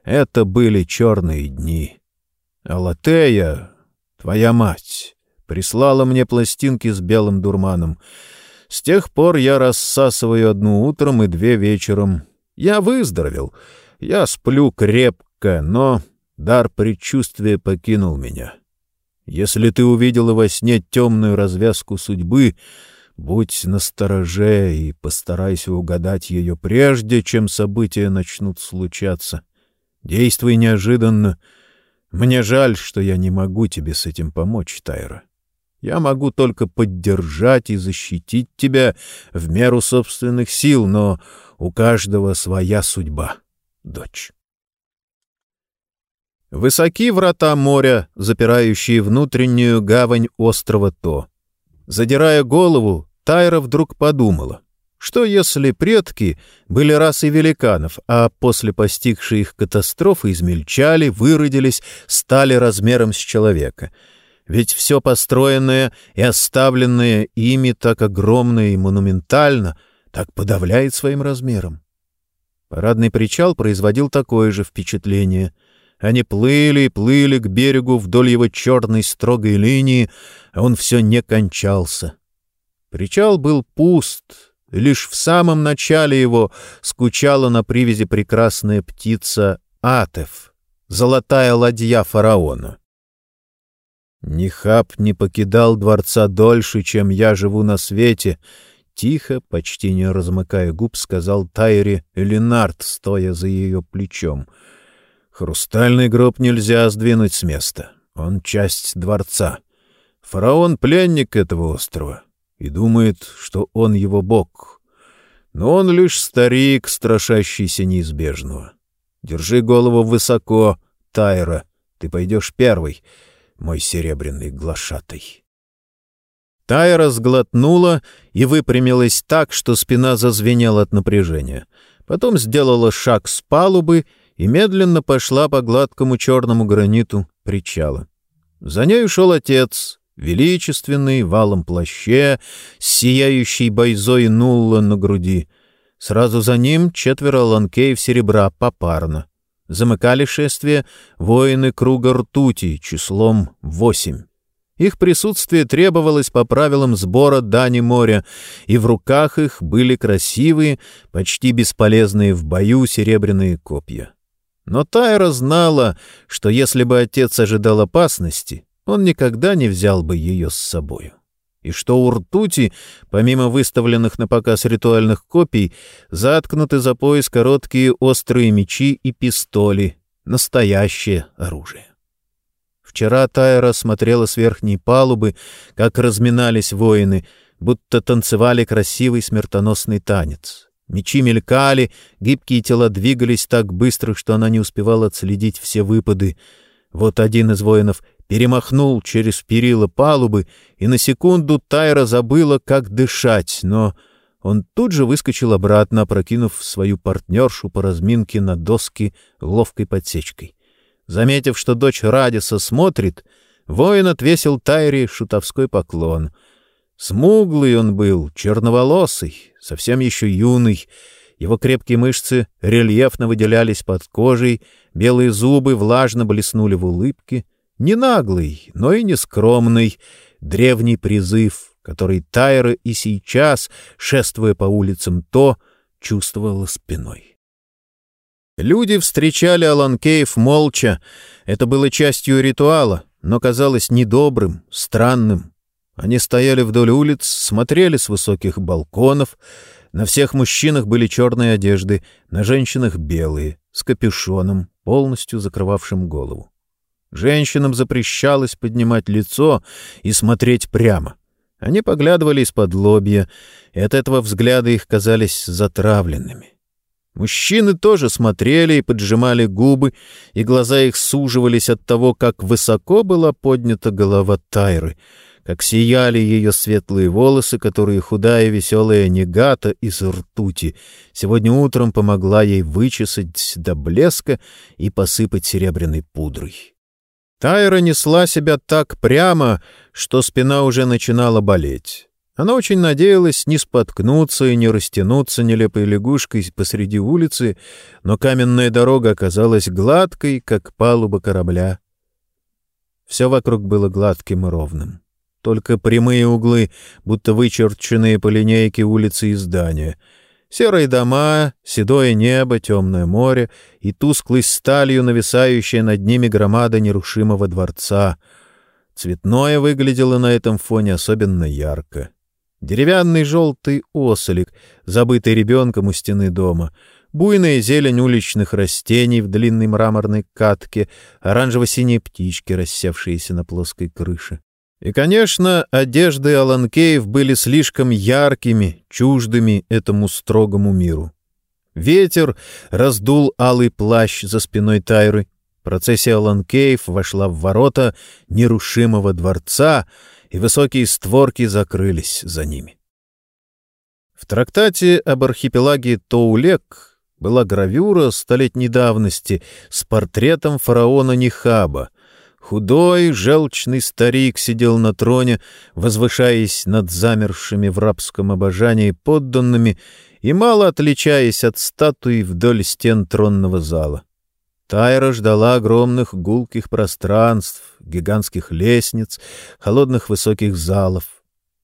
Speaker 1: Это были черные дни. А Латея, твоя мать, прислала мне пластинки с белым дурманом. С тех пор я рассасываю одну утром и две вечером. Я выздоровел. Я сплю крепко, но дар предчувствия покинул меня. Если ты увидела во сне темную развязку судьбы, будь настороже и постарайся угадать ее прежде, чем события начнут случаться. Действуй неожиданно. Мне жаль, что я не могу тебе с этим помочь, Тайра. Я могу только поддержать и защитить тебя в меру собственных сил, но у каждого своя судьба, дочь. Высоки врата моря, запирающие внутреннюю гавань острова То. Задирая голову, Тайра вдруг подумала, что если предки были расой великанов, а после постигшей их катастрофы измельчали, выродились, стали размером с человека. Ведь все построенное и оставленное ими так огромно и монументально, так подавляет своим размером. Парадный причал производил такое же впечатление — они плыли и плыли к берегу вдоль его черной строгой линии, а он все не кончался. Причал был пуст, лишь в самом начале его скучала на привязи прекрасная птица Атеф, золотая ладья фараона. Нихаб не покидал дворца дольше, чем я живу на свете, — тихо, почти не размыкая губ, сказал Тайре Ленард, стоя за ее плечом — Хрустальный гроб нельзя сдвинуть с места. Он часть дворца. Фараон — пленник этого острова и думает, что он его бог. Но он лишь старик, страшащийся неизбежного. Держи голову высоко, Тайра. Ты пойдешь первый, мой серебряный глашатай. Тайра сглотнула и выпрямилась так, что спина зазвенела от напряжения. Потом сделала шаг с палубы и медленно пошла по гладкому черному граниту причала. За ней ушел отец, величественный, валом плаще, с сияющей бойзой нулла на груди. Сразу за ним четверо ланкеев серебра попарно. Замыкали шествие воины круга ртути числом восемь. Их присутствие требовалось по правилам сбора дани моря, и в руках их были красивые, почти бесполезные в бою серебряные копья. Но Тайра знала, что если бы отец ожидал опасности, он никогда не взял бы ее с собою. И что у ртути, помимо выставленных на показ ритуальных копий, заткнуты за пояс короткие острые мечи и пистоли, настоящее оружие. Вчера Тайра смотрела с верхней палубы, как разминались воины, будто танцевали красивый смертоносный танец. Мечи мелькали, гибкие тела двигались так быстро, что она не успевала отследить все выпады. Вот один из воинов перемахнул через перила палубы, и на секунду Тайра забыла, как дышать, но он тут же выскочил обратно, прокинув свою партнершу по разминке на доски ловкой подсечкой. Заметив, что дочь Радиса смотрит, воин отвесил Тайре шутовской поклон — Смуглый он был, черноволосый, совсем еще юный. Его крепкие мышцы рельефно выделялись под кожей, белые зубы влажно блеснули в улыбке. Не наглый, но и не скромный, древний призыв, который Тайра и сейчас, шествуя по улицам То, чувствовала спиной. Люди встречали Аланкеев молча. Это было частью ритуала, но казалось недобрым, странным, они стояли вдоль улиц, смотрели с высоких балконов. На всех мужчинах были черные одежды, на женщинах белые, с капюшоном, полностью закрывавшим голову. Женщинам запрещалось поднимать лицо и смотреть прямо. Они поглядывали из-под лобья, и от этого взгляда их казались затравленными. Мужчины тоже смотрели и поджимали губы, и глаза их суживались от того, как высоко была поднята голова Тайры — как сияли ее светлые волосы, которые худая веселая негата из ртути сегодня утром помогла ей вычесать до блеска и посыпать серебряной пудрой. Тайра несла себя так прямо, что спина уже начинала болеть. Она очень надеялась не споткнуться и не растянуться нелепой лягушкой посреди улицы, но каменная дорога оказалась гладкой, как палуба корабля. Все вокруг было гладким и ровным. Только прямые углы, будто вычерченные по линейке улицы и здания. Серые дома, седое небо, темное море и тусклой сталью нависающая над ними громада нерушимого дворца. Цветное выглядело на этом фоне особенно ярко. Деревянный желтый ослик, забытый ребенком у стены дома, буйная зелень уличных растений в длинной мраморной катке, оранжево-синие птички, рассевшиеся на плоской крыше. И, конечно, одежды Аланкеев были слишком яркими, чуждыми этому строгому миру. Ветер раздул алый плащ за спиной Тайры. Процессия Аланкеев вошла в ворота нерушимого дворца — и высокие створки закрылись за ними. В трактате об архипелаге Тоулек была гравюра столетней давности с портретом фараона Нихаба. Худой, желчный старик сидел на троне, возвышаясь над замершими в рабском обожании подданными и мало отличаясь от статуи вдоль стен тронного зала. Тайра ждала огромных гулких пространств, гигантских лестниц, холодных высоких залов.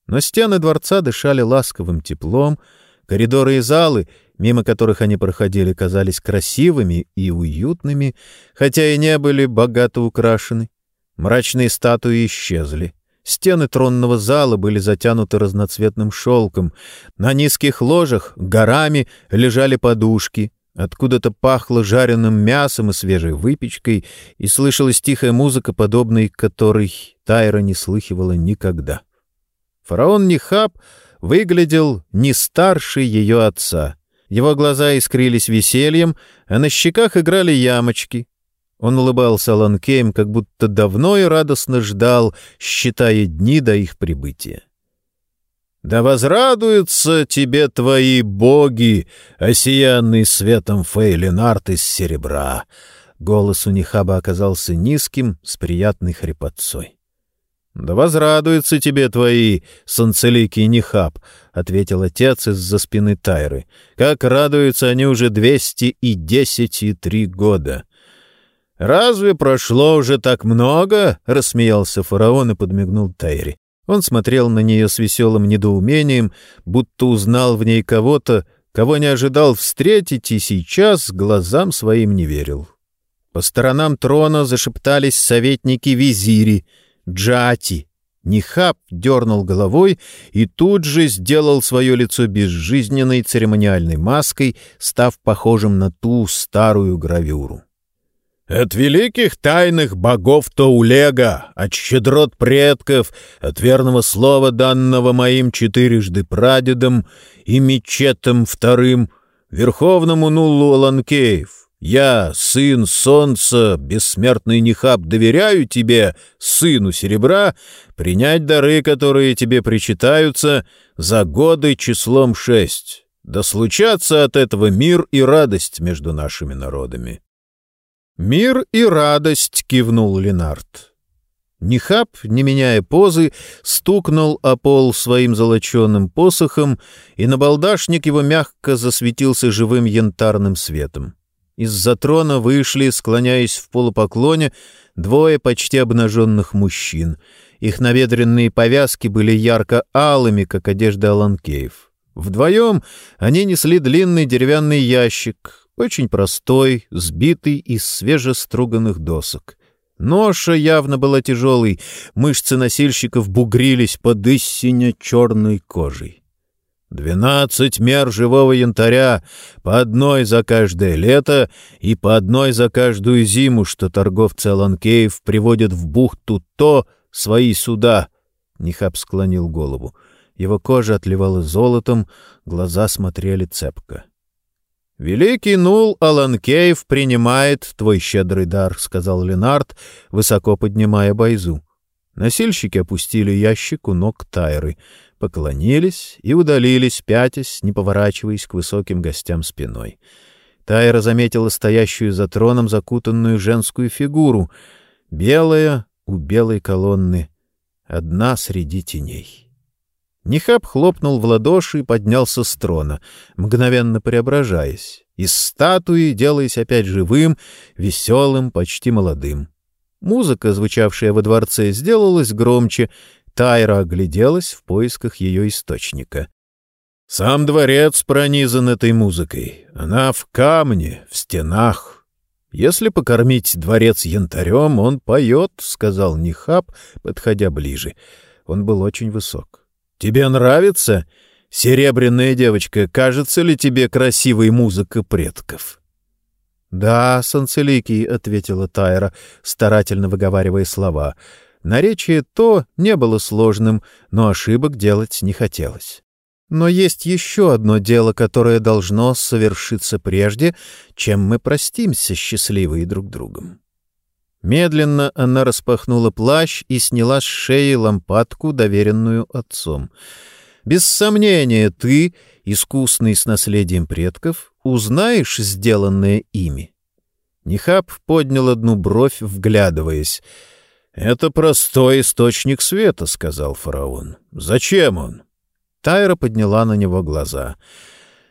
Speaker 1: Но стены дворца дышали ласковым теплом, коридоры и залы, мимо которых они проходили, казались красивыми и уютными, хотя и не были богато украшены. Мрачные статуи исчезли. Стены тронного зала были затянуты разноцветным шелком. На низких ложах горами лежали подушки, Откуда-то пахло жареным мясом и свежей выпечкой, и слышалась тихая музыка, подобной которой Тайра не слыхивала никогда. Фараон Нихаб выглядел не старше ее отца. Его глаза искрились весельем, а на щеках играли ямочки. Он улыбался Ланкеем, как будто давно и радостно ждал, считая дни до их прибытия. Да возрадуются тебе твои боги, осиянный светом Фейлинарт из серебра. Голос у Нихаба оказался низким, с приятной хрипотцой. «Да возрадуются тебе твои, солнцеликий Нихаб», — ответил отец из-за спины Тайры. «Как радуются они уже двести и десять и три года». «Разве прошло уже так много?» — рассмеялся фараон и подмигнул Тайре. Он смотрел на нее с веселым недоумением, будто узнал в ней кого-то, кого не ожидал встретить и сейчас глазам своим не верил. По сторонам трона зашептались советники-визири, джати. Нихаб дернул головой и тут же сделал свое лицо безжизненной церемониальной маской, став похожим на ту старую гравюру. От великих тайных богов Таулега, от щедрот предков, от верного слова, данного моим четырежды прадедам и мечетом вторым, верховному Нуллу Аланкеев, я, сын солнца, бессмертный Нихаб, доверяю тебе, сыну серебра, принять дары, которые тебе причитаются, за годы числом шесть. Да случатся от этого мир и радость между нашими народами. «Мир и радость!» — кивнул Ленард. Нихаб, не меняя позы, стукнул о пол своим золоченым посохом, и набалдашник его мягко засветился живым янтарным светом. Из-за трона вышли, склоняясь в полупоклоне, двое почти обнаженных мужчин. Их наведренные повязки были ярко-алыми, как одежда Аланкеев. Вдвоем они несли длинный деревянный ящик, очень простой, сбитый из свежеструганных досок. Ноша явно была тяжелой, мышцы носильщиков бугрились под истинно черной кожей. Двенадцать мер живого янтаря, по одной за каждое лето и по одной за каждую зиму, что торговцы Аланкеев приводят в бухту то свои суда. Нихаб склонил голову. Его кожа отливала золотом, глаза смотрели цепко. «Великий Нул Аланкеев принимает твой щедрый дар», — сказал Ленард, высоко поднимая байзу. Носильщики опустили ящик у ног Тайры, поклонились и удалились, пятясь, не поворачиваясь к высоким гостям спиной. Тайра заметила стоящую за троном закутанную женскую фигуру, белая у белой колонны, одна среди теней. Нихаб хлопнул в ладоши и поднялся с трона, мгновенно преображаясь, из статуи делаясь опять живым, веселым, почти молодым. Музыка, звучавшая во дворце, сделалась громче, Тайра огляделась в поисках ее источника. «Сам дворец пронизан этой музыкой. Она в камне, в стенах. Если покормить дворец янтарем, он поет», — сказал Нихаб, подходя ближе. Он был очень высок. Тебе нравится? Серебряная девочка, кажется ли тебе красивой музыка предков? Да, Санцеликий, ответила Тайра, старательно выговаривая слова. Наречие то не было сложным, но ошибок делать не хотелось. Но есть еще одно дело, которое должно совершиться прежде, чем мы простимся, счастливые друг другом. Медленно она распахнула плащ и сняла с шеи лампадку, доверенную отцом. «Без сомнения, ты, искусный с наследием предков, узнаешь сделанное ими». Нихаб поднял одну бровь, вглядываясь. «Это простой источник света», — сказал фараон. «Зачем он?» Тайра подняла на него глаза.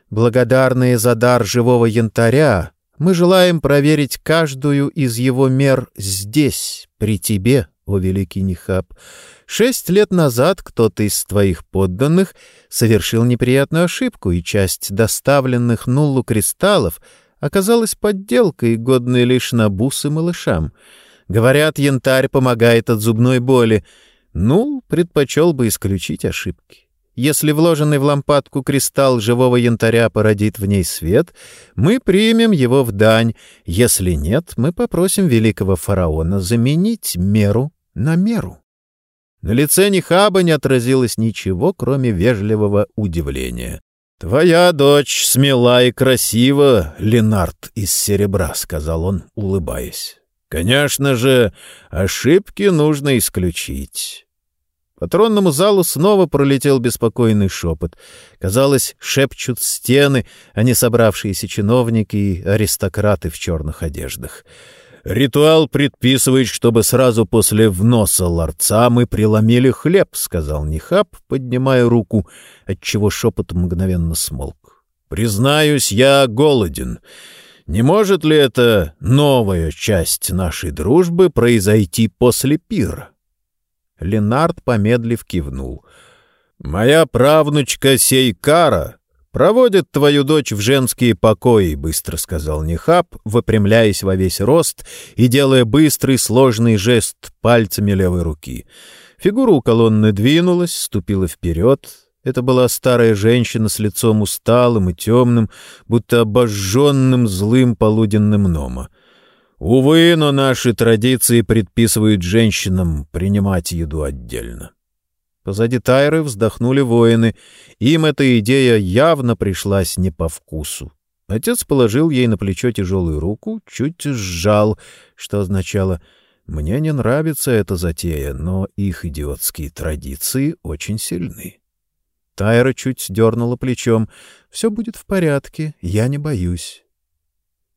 Speaker 1: «Благодарные за дар живого янтаря, мы желаем проверить каждую из его мер здесь, при тебе, о великий Нихаб. Шесть лет назад кто-то из твоих подданных совершил неприятную ошибку, и часть доставленных Нуллу кристаллов оказалась подделкой, годной лишь на бусы малышам. Говорят, янтарь помогает от зубной боли. Ну, предпочел бы исключить ошибки. Если вложенный в лампадку кристалл живого янтаря породит в ней свет, мы примем его в дань. Если нет, мы попросим великого фараона заменить меру на меру. На лице Нихаба не отразилось ничего, кроме вежливого удивления. «Твоя дочь смела и красива, Ленард из серебра», — сказал он, улыбаясь. «Конечно же, ошибки нужно исключить. По тронному залу снова пролетел беспокойный шепот. Казалось, шепчут стены, а не собравшиеся чиновники и аристократы в черных одеждах. «Ритуал предписывает, чтобы сразу после вноса ларца мы преломили хлеб», — сказал Нихаб, поднимая руку, отчего шепот мгновенно смолк. «Признаюсь, я голоден. Не может ли эта новая часть нашей дружбы произойти после пира?» Ленард, помедлив, кивнул. «Моя правнучка Сейкара проводит твою дочь в женские покои», — быстро сказал Нехаб, выпрямляясь во весь рост и делая быстрый сложный жест пальцами левой руки. Фигура у колонны двинулась, ступила вперед. Это была старая женщина с лицом усталым и темным, будто обожженным злым полуденным нома. Увы, но наши традиции предписывают женщинам принимать еду отдельно. Позади Тайры вздохнули воины. Им эта идея явно пришлась не по вкусу. Отец положил ей на плечо тяжелую руку, чуть сжал, что означало «Мне не нравится эта затея, но их идиотские традиции очень сильны». Тайра чуть дернула плечом. «Все будет в порядке, я не боюсь».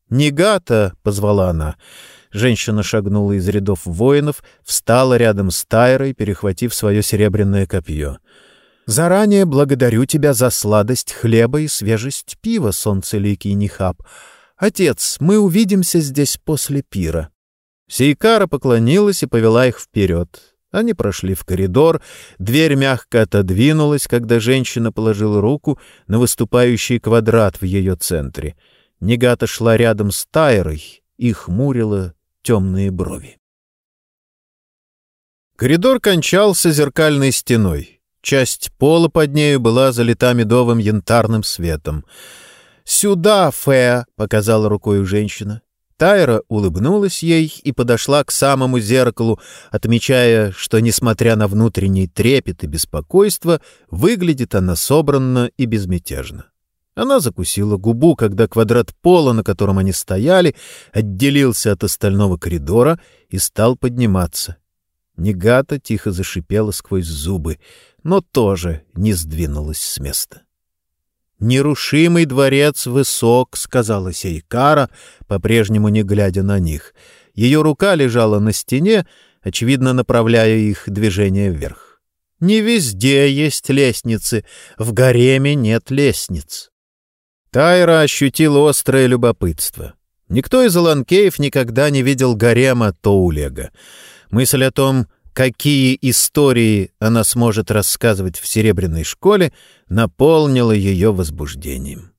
Speaker 1: «Негата!» — позвала она. Женщина шагнула из рядов воинов, встала рядом с Тайрой, перехватив свое серебряное копье. «Заранее благодарю тебя за сладость хлеба и свежесть пива, солнцеликий Нихаб. Отец, мы увидимся здесь после пира». Сейкара поклонилась и повела их вперед. Они прошли в коридор, дверь мягко отодвинулась, когда женщина положила руку на выступающий квадрат в ее центре — Негата шла рядом с Тайрой и хмурила темные брови. Коридор кончался зеркальной стеной. Часть пола под нею была залита медовым янтарным светом. «Сюда, Феа!» — показала рукой женщина. Тайра улыбнулась ей и подошла к самому зеркалу, отмечая, что, несмотря на внутренний трепет и беспокойство, выглядит она собранно и безмятежно. Она закусила губу, когда квадрат пола, на котором они стояли, отделился от остального коридора и стал подниматься. Негата тихо зашипела сквозь зубы, но тоже не сдвинулась с места. «Нерушимый дворец высок», — сказала Сейкара, по-прежнему не глядя на них. Ее рука лежала на стене, очевидно, направляя их движение вверх. Не везде есть лестницы, в гареме нет лестниц. Тайра ощутила острое любопытство. Никто из Аланкеев никогда не видел гарема Тоулега. Мысль о том, какие истории она сможет рассказывать в серебряной школе, наполнила ее возбуждением.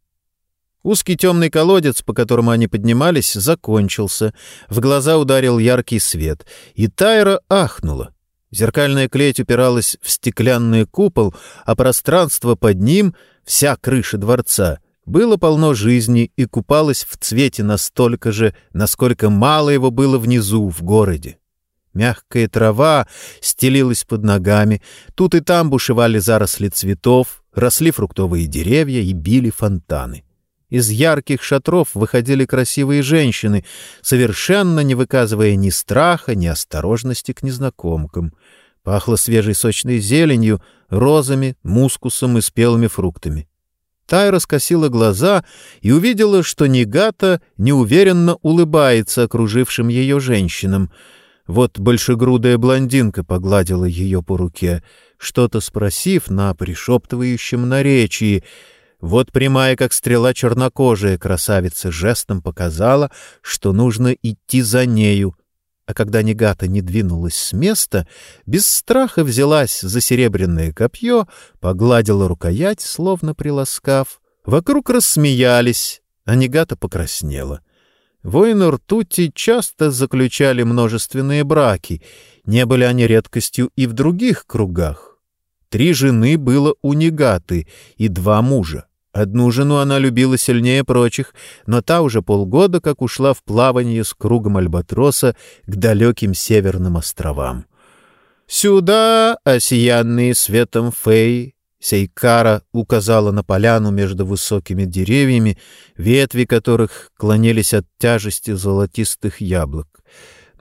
Speaker 1: Узкий темный колодец, по которому они поднимались, закончился. В глаза ударил яркий свет, и Тайра ахнула. Зеркальная клеть упиралась в стеклянный купол, а пространство под ним, вся крыша дворца, было полно жизни и купалось в цвете настолько же, насколько мало его было внизу, в городе. Мягкая трава стелилась под ногами, тут и там бушевали заросли цветов, росли фруктовые деревья и били фонтаны. Из ярких шатров выходили красивые женщины, совершенно не выказывая ни страха, ни осторожности к незнакомкам. Пахло свежей сочной зеленью, розами, мускусом и спелыми фруктами. Тай раскосила глаза и увидела, что Нигата неуверенно улыбается окружившим ее женщинам. Вот большегрудая блондинка погладила ее по руке, что-то спросив на пришептывающем наречии — вот прямая, как стрела чернокожая красавица жестом показала, что нужно идти за нею. А когда Негата не двинулась с места, без страха взялась за серебряное копье, погладила рукоять, словно приласкав. Вокруг рассмеялись, а Негата покраснела. Воины ртути часто заключали множественные браки, не были они редкостью и в других кругах. Три жены было у Негаты и два мужа. Одну жену она любила сильнее прочих, но та уже полгода как ушла в плавание с кругом Альбатроса к далеким северным островам. «Сюда, осиянные светом фей!» Сейкара указала на поляну между высокими деревьями, ветви которых клонились от тяжести золотистых яблок.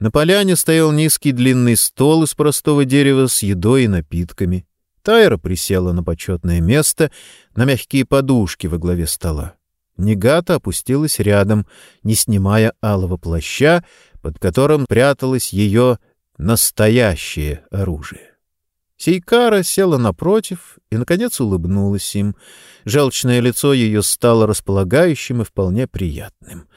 Speaker 1: На поляне стоял низкий длинный стол из простого дерева с едой и напитками. Тайра присела на почетное место, на мягкие подушки во главе стола. Негата опустилась рядом, не снимая алого плаща, под которым пряталось ее настоящее оружие. Сейкара села напротив и, наконец, улыбнулась им. Желчное лицо ее стало располагающим и вполне приятным.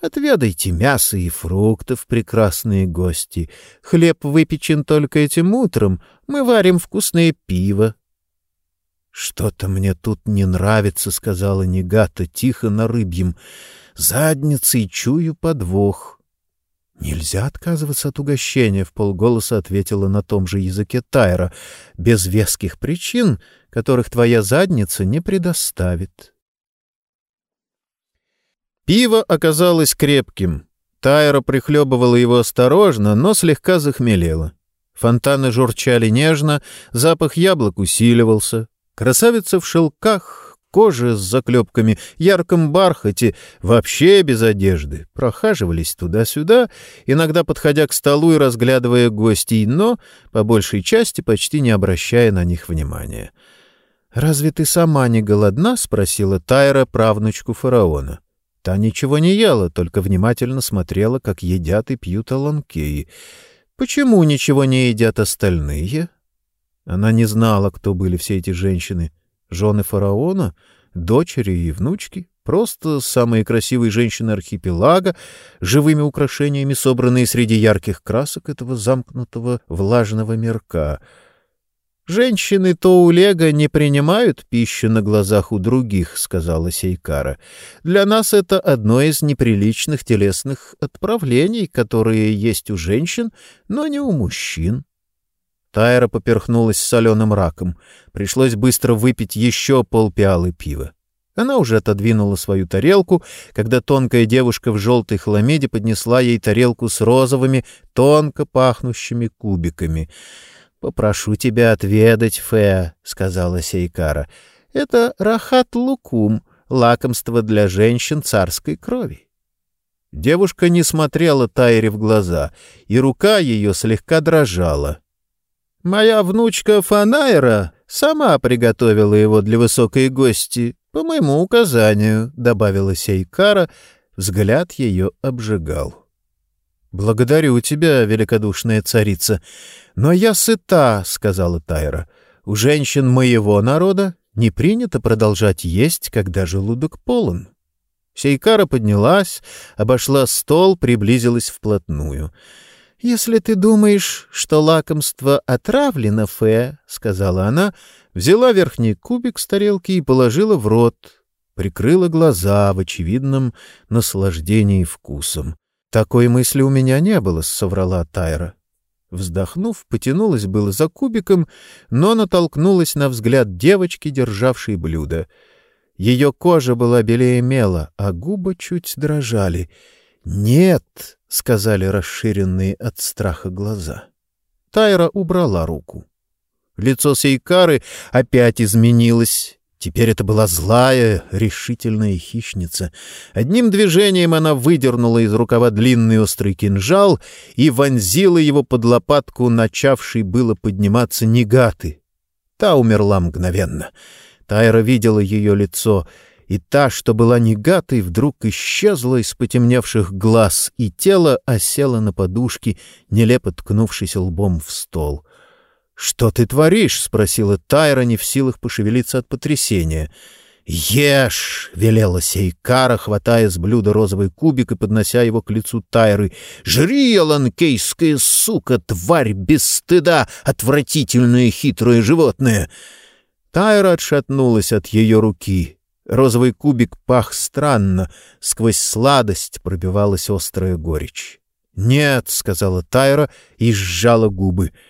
Speaker 1: Отведайте мяса и фруктов, прекрасные гости. Хлеб выпечен только этим утром. Мы варим вкусное пиво. — Что-то мне тут не нравится, — сказала Негата тихо на рыбьем. Задницей чую подвох. — Нельзя отказываться от угощения, — в полголоса ответила на том же языке Тайра, — без веских причин, которых твоя задница не предоставит. — Пиво оказалось крепким. Тайра прихлебывала его осторожно, но слегка захмелела. Фонтаны журчали нежно, запах яблок усиливался. Красавица в шелках, коже с заклепками, ярком бархате, вообще без одежды, прохаживались туда-сюда, иногда подходя к столу и разглядывая гостей, но, по большей части, почти не обращая на них внимания. «Разве ты сама не голодна?» — спросила Тайра правнучку фараона. Та ничего не ела, только внимательно смотрела, как едят и пьют аланкеи. Почему ничего не едят остальные? Она не знала, кто были все эти женщины. Жены фараона, дочери и внучки, просто самые красивые женщины архипелага, живыми украшениями, собранные среди ярких красок этого замкнутого влажного мирка — «Женщины Тоулега не принимают пищу на глазах у других», — сказала Сейкара. «Для нас это одно из неприличных телесных отправлений, которые есть у женщин, но не у мужчин». Тайра поперхнулась соленым раком. Пришлось быстро выпить еще полпиалы пива. Она уже отодвинула свою тарелку, когда тонкая девушка в желтой хламиде поднесла ей тарелку с розовыми, тонко пахнущими кубиками — «Попрошу тебя отведать, Феа», — сказала Сейкара. «Это рахат-лукум, лакомство для женщин царской крови». Девушка не смотрела Тайре в глаза, и рука ее слегка дрожала. «Моя внучка Фанайра сама приготовила его для высокой гости, по моему указанию», — добавила Сейкара, взгляд ее обжигал. «Благодарю тебя, великодушная царица. Но я сыта», — сказала Тайра. «У женщин моего народа не принято продолжать есть, когда желудок полон». Сейкара поднялась, обошла стол, приблизилась вплотную. «Если ты думаешь, что лакомство отравлено, Фе, — сказала она, взяла верхний кубик с тарелки и положила в рот, прикрыла глаза в очевидном наслаждении вкусом. «Такой мысли у меня не было», — соврала Тайра. Вздохнув, потянулась было за кубиком, но натолкнулась на взгляд девочки, державшей блюдо. Ее кожа была белее мела, а губы чуть дрожали. «Нет», — сказали расширенные от страха глаза. Тайра убрала руку. Лицо Сейкары опять изменилось. Теперь это была злая, решительная хищница. Одним движением она выдернула из рукава длинный острый кинжал и вонзила его под лопатку, начавшей было подниматься негаты. Та умерла мгновенно. Тайра видела ее лицо, и та, что была негатой, вдруг исчезла из потемневших глаз, и тело осело на подушке, нелепо ткнувшись лбом в стол — «Что ты творишь?» — спросила Тайра, не в силах пошевелиться от потрясения. «Ешь!» — велела Сейкара, хватая с блюда розовый кубик и поднося его к лицу Тайры. «Жри, аланкейская сука, тварь без стыда, отвратительное хитрое животное!» Тайра отшатнулась от ее руки. Розовый кубик пах странно, сквозь сладость пробивалась острая горечь. «Нет», — сказала Тайра и сжала губы, —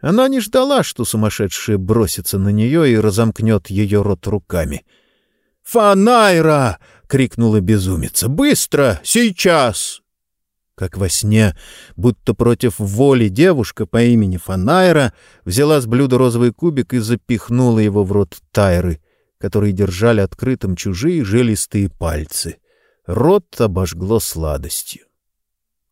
Speaker 1: она не ждала, что сумасшедшая бросится на нее и разомкнет ее рот руками. «Фанайра!» — крикнула безумица. «Быстро! Сейчас!» Как во сне, будто против воли девушка по имени Фанайра взяла с блюда розовый кубик и запихнула его в рот Тайры, который держали открытым чужие жилистые пальцы. Рот обожгло сладостью.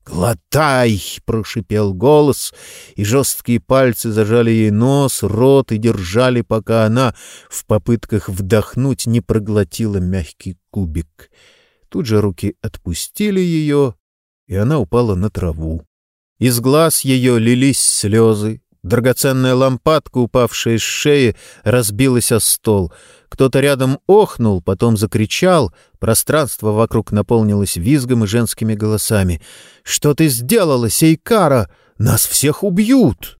Speaker 1: «Глотай!» — прошипел голос, и жесткие пальцы зажали ей нос, рот и держали, пока она в попытках вдохнуть не проглотила мягкий кубик. Тут же руки отпустили ее, и она упала на траву. Из глаз ее лились слезы, драгоценная лампадка, упавшая с шеи, разбилась о стол — кто-то рядом охнул, потом закричал. Пространство вокруг наполнилось визгом и женскими голосами. «Что ты сделала, Сейкара? Нас всех убьют!»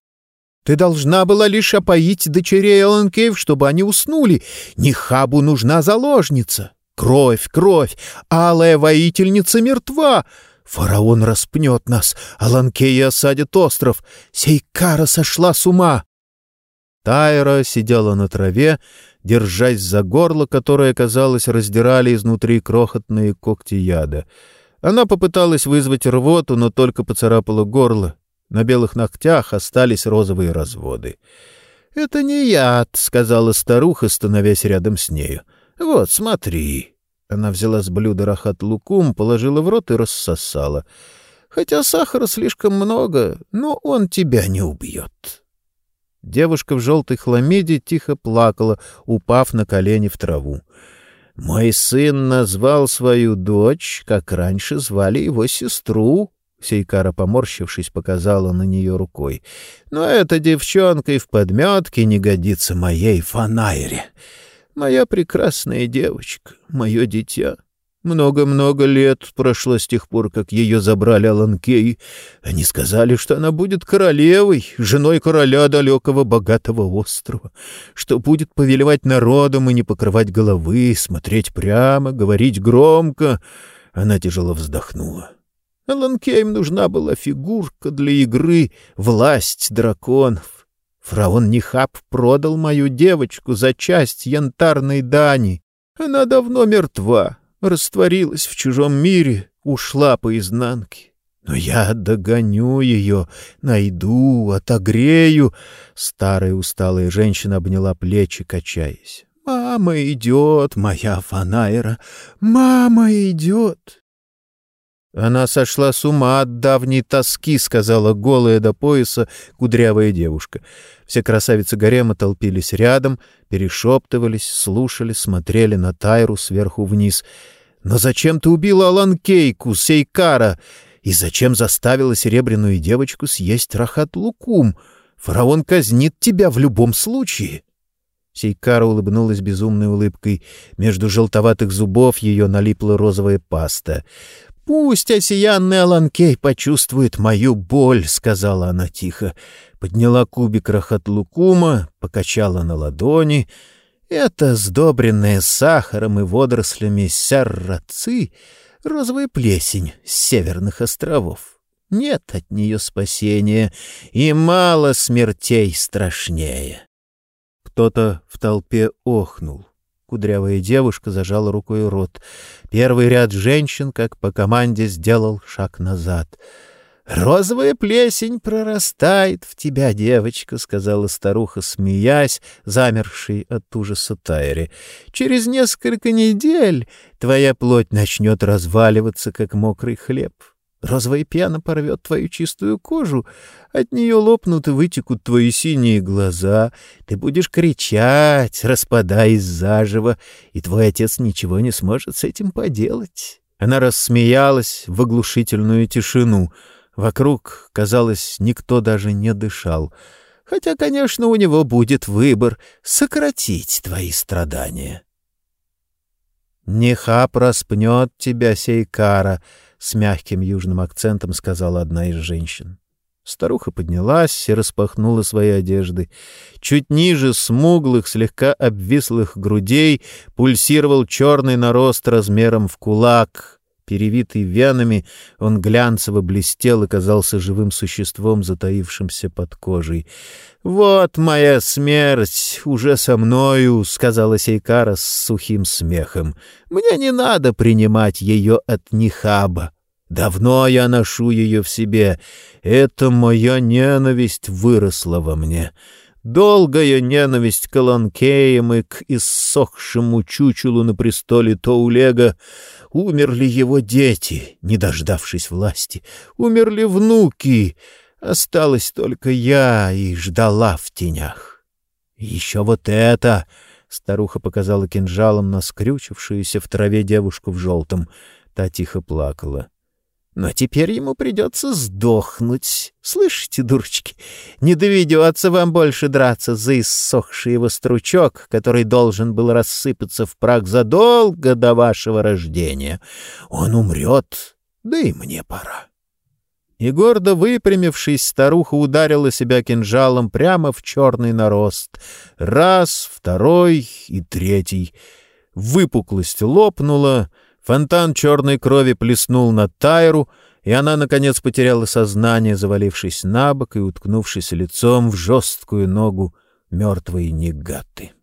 Speaker 1: Ты должна была лишь опоить дочерей Эланкеев, чтобы они уснули. Нихабу нужна заложница. Кровь, кровь! Алая воительница мертва! Фараон распнет нас, Аланкеи осадят остров. Сейкара сошла с ума!» Тайра сидела на траве, держась за горло, которое, казалось, раздирали изнутри крохотные когти яда. Она попыталась вызвать рвоту, но только поцарапала горло. На белых ногтях остались розовые разводы. «Это не яд», — сказала старуха, становясь рядом с нею. «Вот, смотри». Она взяла с блюда рахат лукум, положила в рот и рассосала. «Хотя сахара слишком много, но он тебя не убьет». Девушка в желтой хламиде тихо плакала, упав на колени в траву. «Мой сын назвал свою дочь, как раньше звали его сестру», — Сейкара, поморщившись, показала на нее рукой. «Но эта девчонка и в подметке не годится моей фанайре. Моя прекрасная девочка, мое дитя». Много-много лет прошло с тех пор, как ее забрали Аланкей. Они сказали, что она будет королевой, женой короля далекого богатого острова, что будет повелевать народом и не покрывать головы, смотреть прямо, говорить громко. Она тяжело вздохнула. Аланкеям нужна была фигурка для игры, власть драконов. Фраон Нихаб продал мою девочку за часть янтарной дани. Она давно мертва, растворилась в чужом мире, ушла по изнанке. Но я догоню ее, найду, отогрею. Старая усталая женщина обняла плечи, качаясь. «Мама идет, моя Фанайра, мама идет!» Она сошла с ума от давней тоски, сказала голая до пояса кудрявая девушка. Все красавицы гарема толпились рядом, перешептывались, слушали, смотрели на Тайру сверху вниз. «Но зачем ты убила Аланкейку, Сейкара? И зачем заставила серебряную девочку съесть рахат-лукум? Фараон казнит тебя в любом случае. Сейкара улыбнулась безумной улыбкой. Между желтоватых зубов ее налипла розовая паста. «Пусть осиянный Аланкей почувствует мою боль», — сказала она тихо. Подняла кубик рахат-лукума, покачала на ладони. Это сдобренная сахаром и водорослями сяррацы — розовая плесень с северных островов. Нет от нее спасения, и мало смертей страшнее. Кто-то в толпе охнул. Кудрявая девушка зажала рукой рот. Первый ряд женщин, как по команде, сделал шаг назад. «Розовая плесень прорастает в тебя, девочка», — сказала старуха, смеясь, замершей от ужаса Тайри. «Через несколько недель твоя плоть начнет разваливаться, как мокрый хлеб. Розовая пена порвет твою чистую кожу, от нее лопнут и вытекут твои синие глаза, ты будешь кричать, распадаясь заживо, и твой отец ничего не сможет с этим поделать». Она рассмеялась в оглушительную тишину. Вокруг, казалось, никто даже не дышал. Хотя, конечно, у него будет выбор — сократить твои страдания. «Нехап распнет тебя, Сейкара», с мягким южным акцентом сказала одна из женщин. Старуха поднялась и распахнула свои одежды. Чуть ниже смуглых, слегка обвислых грудей пульсировал черный нарост размером в кулак. Перевитый венами, он глянцево блестел и казался живым существом, затаившимся под кожей. «Вот моя смерть уже со мною», — сказала Сейкара с сухим смехом. «Мне не надо принимать ее от Нихаба. Давно я ношу ее в себе. Это моя ненависть выросла во мне». Долгая ненависть к Аланкеям и к иссохшему чучелу на престоле Тоулега Умерли его дети, не дождавшись власти. Умерли внуки. Осталась только я и ждала в тенях. еще вот это... Старуха показала кинжалом на скрючившуюся в траве девушку в желтом. Та тихо плакала. Но теперь ему придется сдохнуть. Слышите, дурочки, не доведется вам больше драться за иссохший его стручок, который должен был рассыпаться в прах задолго до вашего рождения. Он умрет, да и мне пора. И гордо выпрямившись, старуха ударила себя кинжалом прямо в черный нарост. Раз, второй и третий. Выпуклость лопнула — Фонтан черной крови плеснул на Тайру, и она, наконец, потеряла сознание, завалившись на бок и уткнувшись лицом в жесткую ногу мертвой негаты.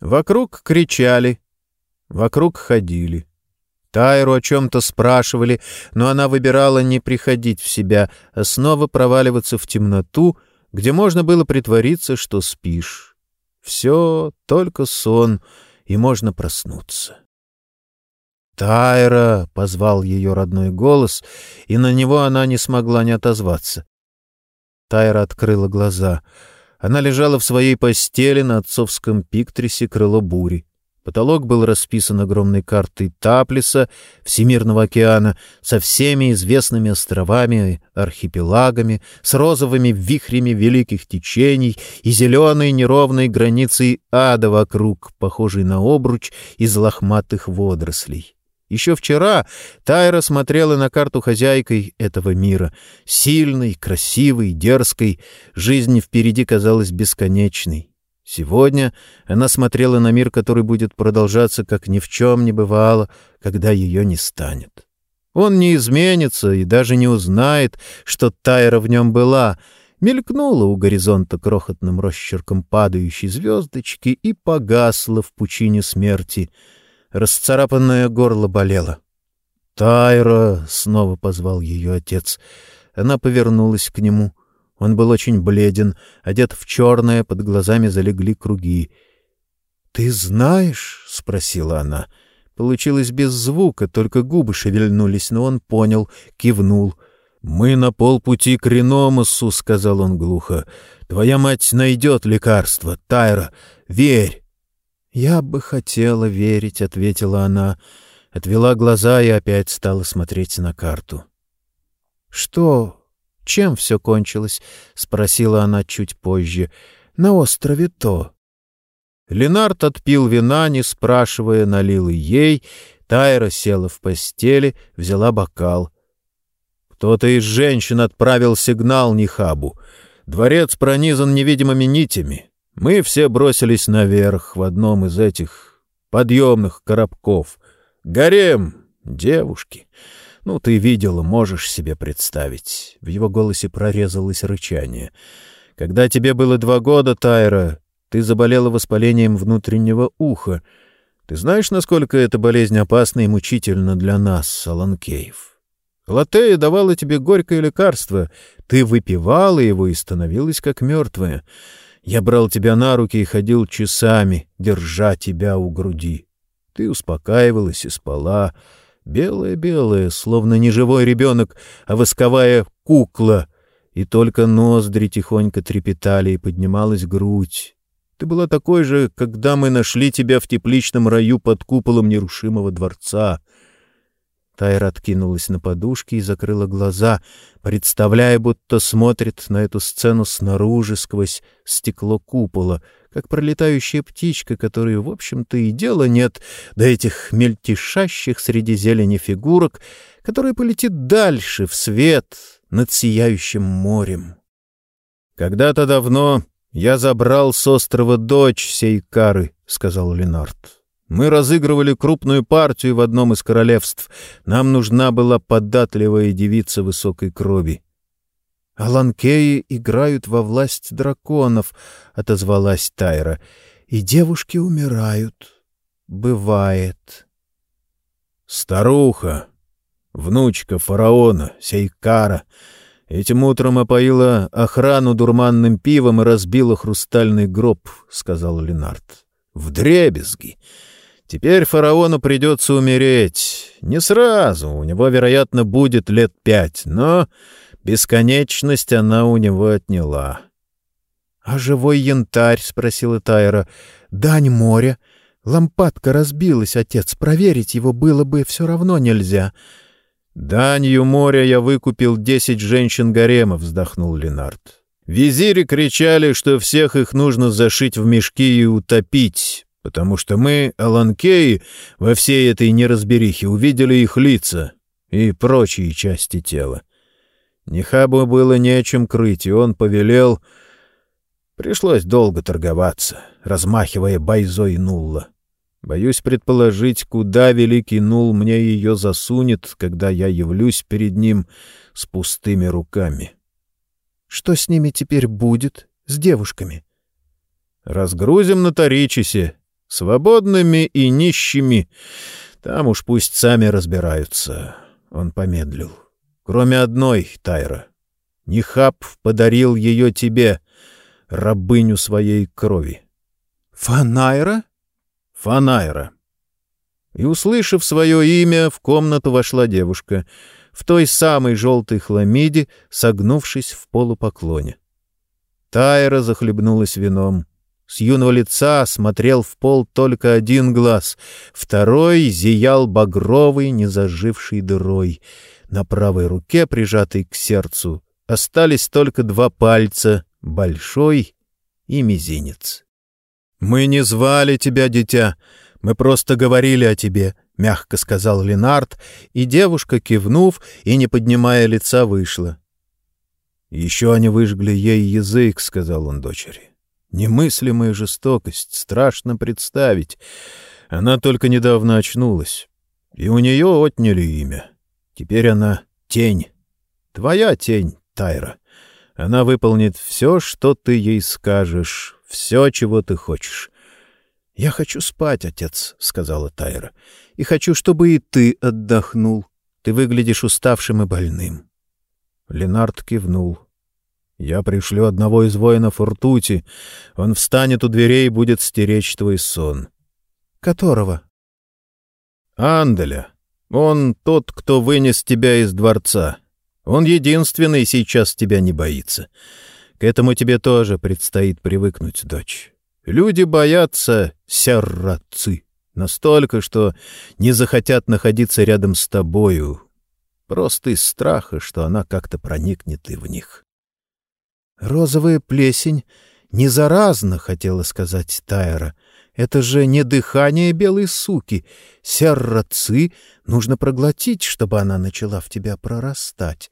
Speaker 1: Вокруг кричали, вокруг ходили. Тайру о чем-то спрашивали, но она выбирала не приходить в себя, а снова проваливаться в темноту, где можно было притвориться, что спишь. Все только сон — и можно проснуться. «Тайра!» — позвал ее родной голос, и на него она не смогла не отозваться. Тайра открыла глаза. Она лежала в своей постели на отцовском пиктрисе крыло бури. Потолок был расписан огромной картой Таплиса, Всемирного океана, со всеми известными островами, архипелагами, с розовыми вихрями великих течений и зеленой неровной границей ада вокруг, похожей на обруч из лохматых водорослей. Еще вчера Тайра смотрела на карту хозяйкой этого мира. Сильной, красивой, дерзкой. Жизнь впереди казалась бесконечной. Сегодня она смотрела на мир, который будет продолжаться, как ни в чем не бывало, когда ее не станет. Он не изменится и даже не узнает, что Тайра в нем была. Мелькнула у горизонта крохотным росчерком падающей звездочки и погасла в пучине смерти. Расцарапанное горло болело. «Тайра!» — снова позвал ее отец. Она повернулась к нему — он был очень бледен, одет в черное, под глазами залегли круги. «Ты знаешь?» — спросила она. Получилось без звука, только губы шевельнулись, но он понял, кивнул. «Мы на полпути к Реномасу», — сказал он глухо. «Твоя мать найдет лекарство, Тайра. Верь!» «Я бы хотела верить», — ответила она. отвела глаза и опять стала смотреть на карту. «Что? Чем все кончилось?» — спросила она чуть позже. «На острове То». Ленард отпил вина, не спрашивая, налил и ей. Тайра села в постели, взяла бокал. Кто-то из женщин отправил сигнал Нихабу. Дворец пронизан невидимыми нитями. Мы все бросились наверх в одном из этих подъемных коробков. Гарем, девушки. Ну, ты видела, можешь себе представить. В его голосе прорезалось рычание. Когда тебе было два года, Тайра, ты заболела воспалением внутреннего уха. Ты знаешь, насколько эта болезнь опасна и мучительна для нас, Саланкеев? Латея давала тебе горькое лекарство. Ты выпивала его и становилась как мертвая. Я брал тебя на руки и ходил часами, держа тебя у груди. Ты успокаивалась и спала, белая-белая, словно не живой ребенок, а восковая кукла, и только ноздри тихонько трепетали и поднималась грудь. Ты была такой же, когда мы нашли тебя в тепличном раю под куполом нерушимого дворца. Тайра откинулась на подушке и закрыла глаза, представляя, будто смотрит на эту сцену снаружи сквозь стекло купола, как пролетающая птичка, которой, в общем-то, и дела нет до этих мельтешащих среди зелени фигурок, которая полетит дальше, в свет, над сияющим морем. Когда-то давно «Я забрал с острова дочь сей кары», — сказал Ленард. «Мы разыгрывали крупную партию в одном из королевств. Нам нужна была податливая девица высокой крови». «Аланкеи играют во власть драконов», — отозвалась Тайра. «И девушки умирают. Бывает».
Speaker 2: «Старуха, внучка фараона, Сейкара, Этим утром опоила охрану дурманным пивом и разбила хрустальный гроб, — сказал Ленард. — В дребезги. Теперь фараону придется умереть. Не сразу, у него, вероятно, будет лет пять, но бесконечность она у него отняла.
Speaker 1: — А живой янтарь? — спросила Тайра. — Дань моря. Лампадка разбилась, отец. Проверить его было бы все равно нельзя.
Speaker 2: — «Данью моря я выкупил десять женщин-гаремов», — вздохнул Ленард. «Визири кричали, что всех их нужно зашить в мешки и утопить, потому что мы, Аланкеи, во всей этой неразберихе увидели их лица и прочие части тела. Нехабу было не о чем крыть, и он повелел... Пришлось долго торговаться, размахивая байзой Нулла. Боюсь предположить, куда великий Нул мне ее засунет, когда я явлюсь перед ним с пустыми руками.
Speaker 1: Что с ними теперь будет, с девушками?
Speaker 2: Разгрузим на Торичисе, свободными и нищими. Там уж пусть сами разбираются. Он помедлил. Кроме одной, Тайра. Нихаб подарил ее тебе, рабыню своей крови.
Speaker 1: — Фанайра?
Speaker 2: Фанайра. И, услышав свое имя, в комнату вошла девушка в той самой желтой хламиде, согнувшись в полупоклоне. Тайра захлебнулась вином. С юного лица смотрел в пол только один глаз, второй зиял багровый, незаживший дырой. На правой руке, прижатой к сердцу, остались только два пальца, большой и мизинец.
Speaker 1: «Мы не звали тебя, дитя, мы просто говорили о тебе», — мягко сказал Ленард, и девушка, кивнув и не поднимая лица, вышла.
Speaker 2: «Еще они выжгли ей язык», — сказал он дочери. «Немыслимая жестокость, страшно представить. Она только недавно очнулась, и у нее отняли имя. Теперь она тень. Твоя тень, Тайра. Она выполнит все, что ты ей скажешь, все, чего ты хочешь. — Я хочу спать, отец, — сказала Тайра, — и хочу, чтобы и ты отдохнул. Ты выглядишь уставшим и больным. Ленард кивнул. — Я пришлю одного из воинов ртути. Он встанет у дверей и будет стеречь твой сон.
Speaker 1: — Которого?
Speaker 2: — Анделя. Он тот, кто вынес тебя из дворца. Он единственный сейчас тебя не боится. К этому тебе тоже предстоит привыкнуть, дочь. Люди боятся серрацы, Настолько, что не захотят находиться рядом с тобою. Просто из страха, что она как-то проникнет и в них.
Speaker 1: «Розовая плесень не заразна», — хотела сказать Тайра. «Это же не дыхание белой суки. Серроци нужно проглотить, чтобы она начала в тебя прорастать».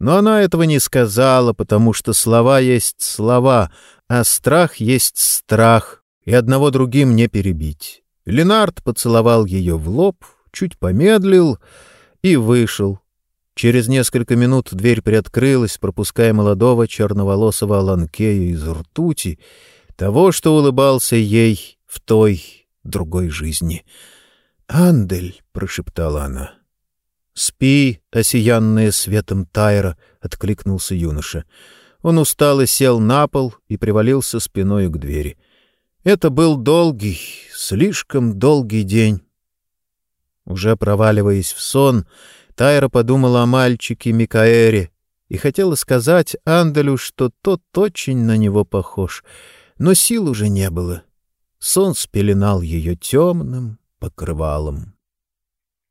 Speaker 1: Но она этого не сказала, потому что слова есть слова, а страх есть страх, и одного другим не перебить. Ленард поцеловал ее в лоб, чуть помедлил и вышел. Через несколько минут дверь приоткрылась, пропуская молодого черноволосого Аланкея из ртути, того, что улыбался ей в той другой жизни. «Андель!» — прошептала она. «Спи, осиянная светом Тайра!» — откликнулся юноша. Он устало сел на пол и привалился спиной к двери. Это был долгий, слишком долгий день. Уже проваливаясь в сон, Тайра подумала о мальчике Микаэре и хотела сказать Анделю, что тот очень на него похож, но сил уже не было. Сон спеленал ее темным покрывалом.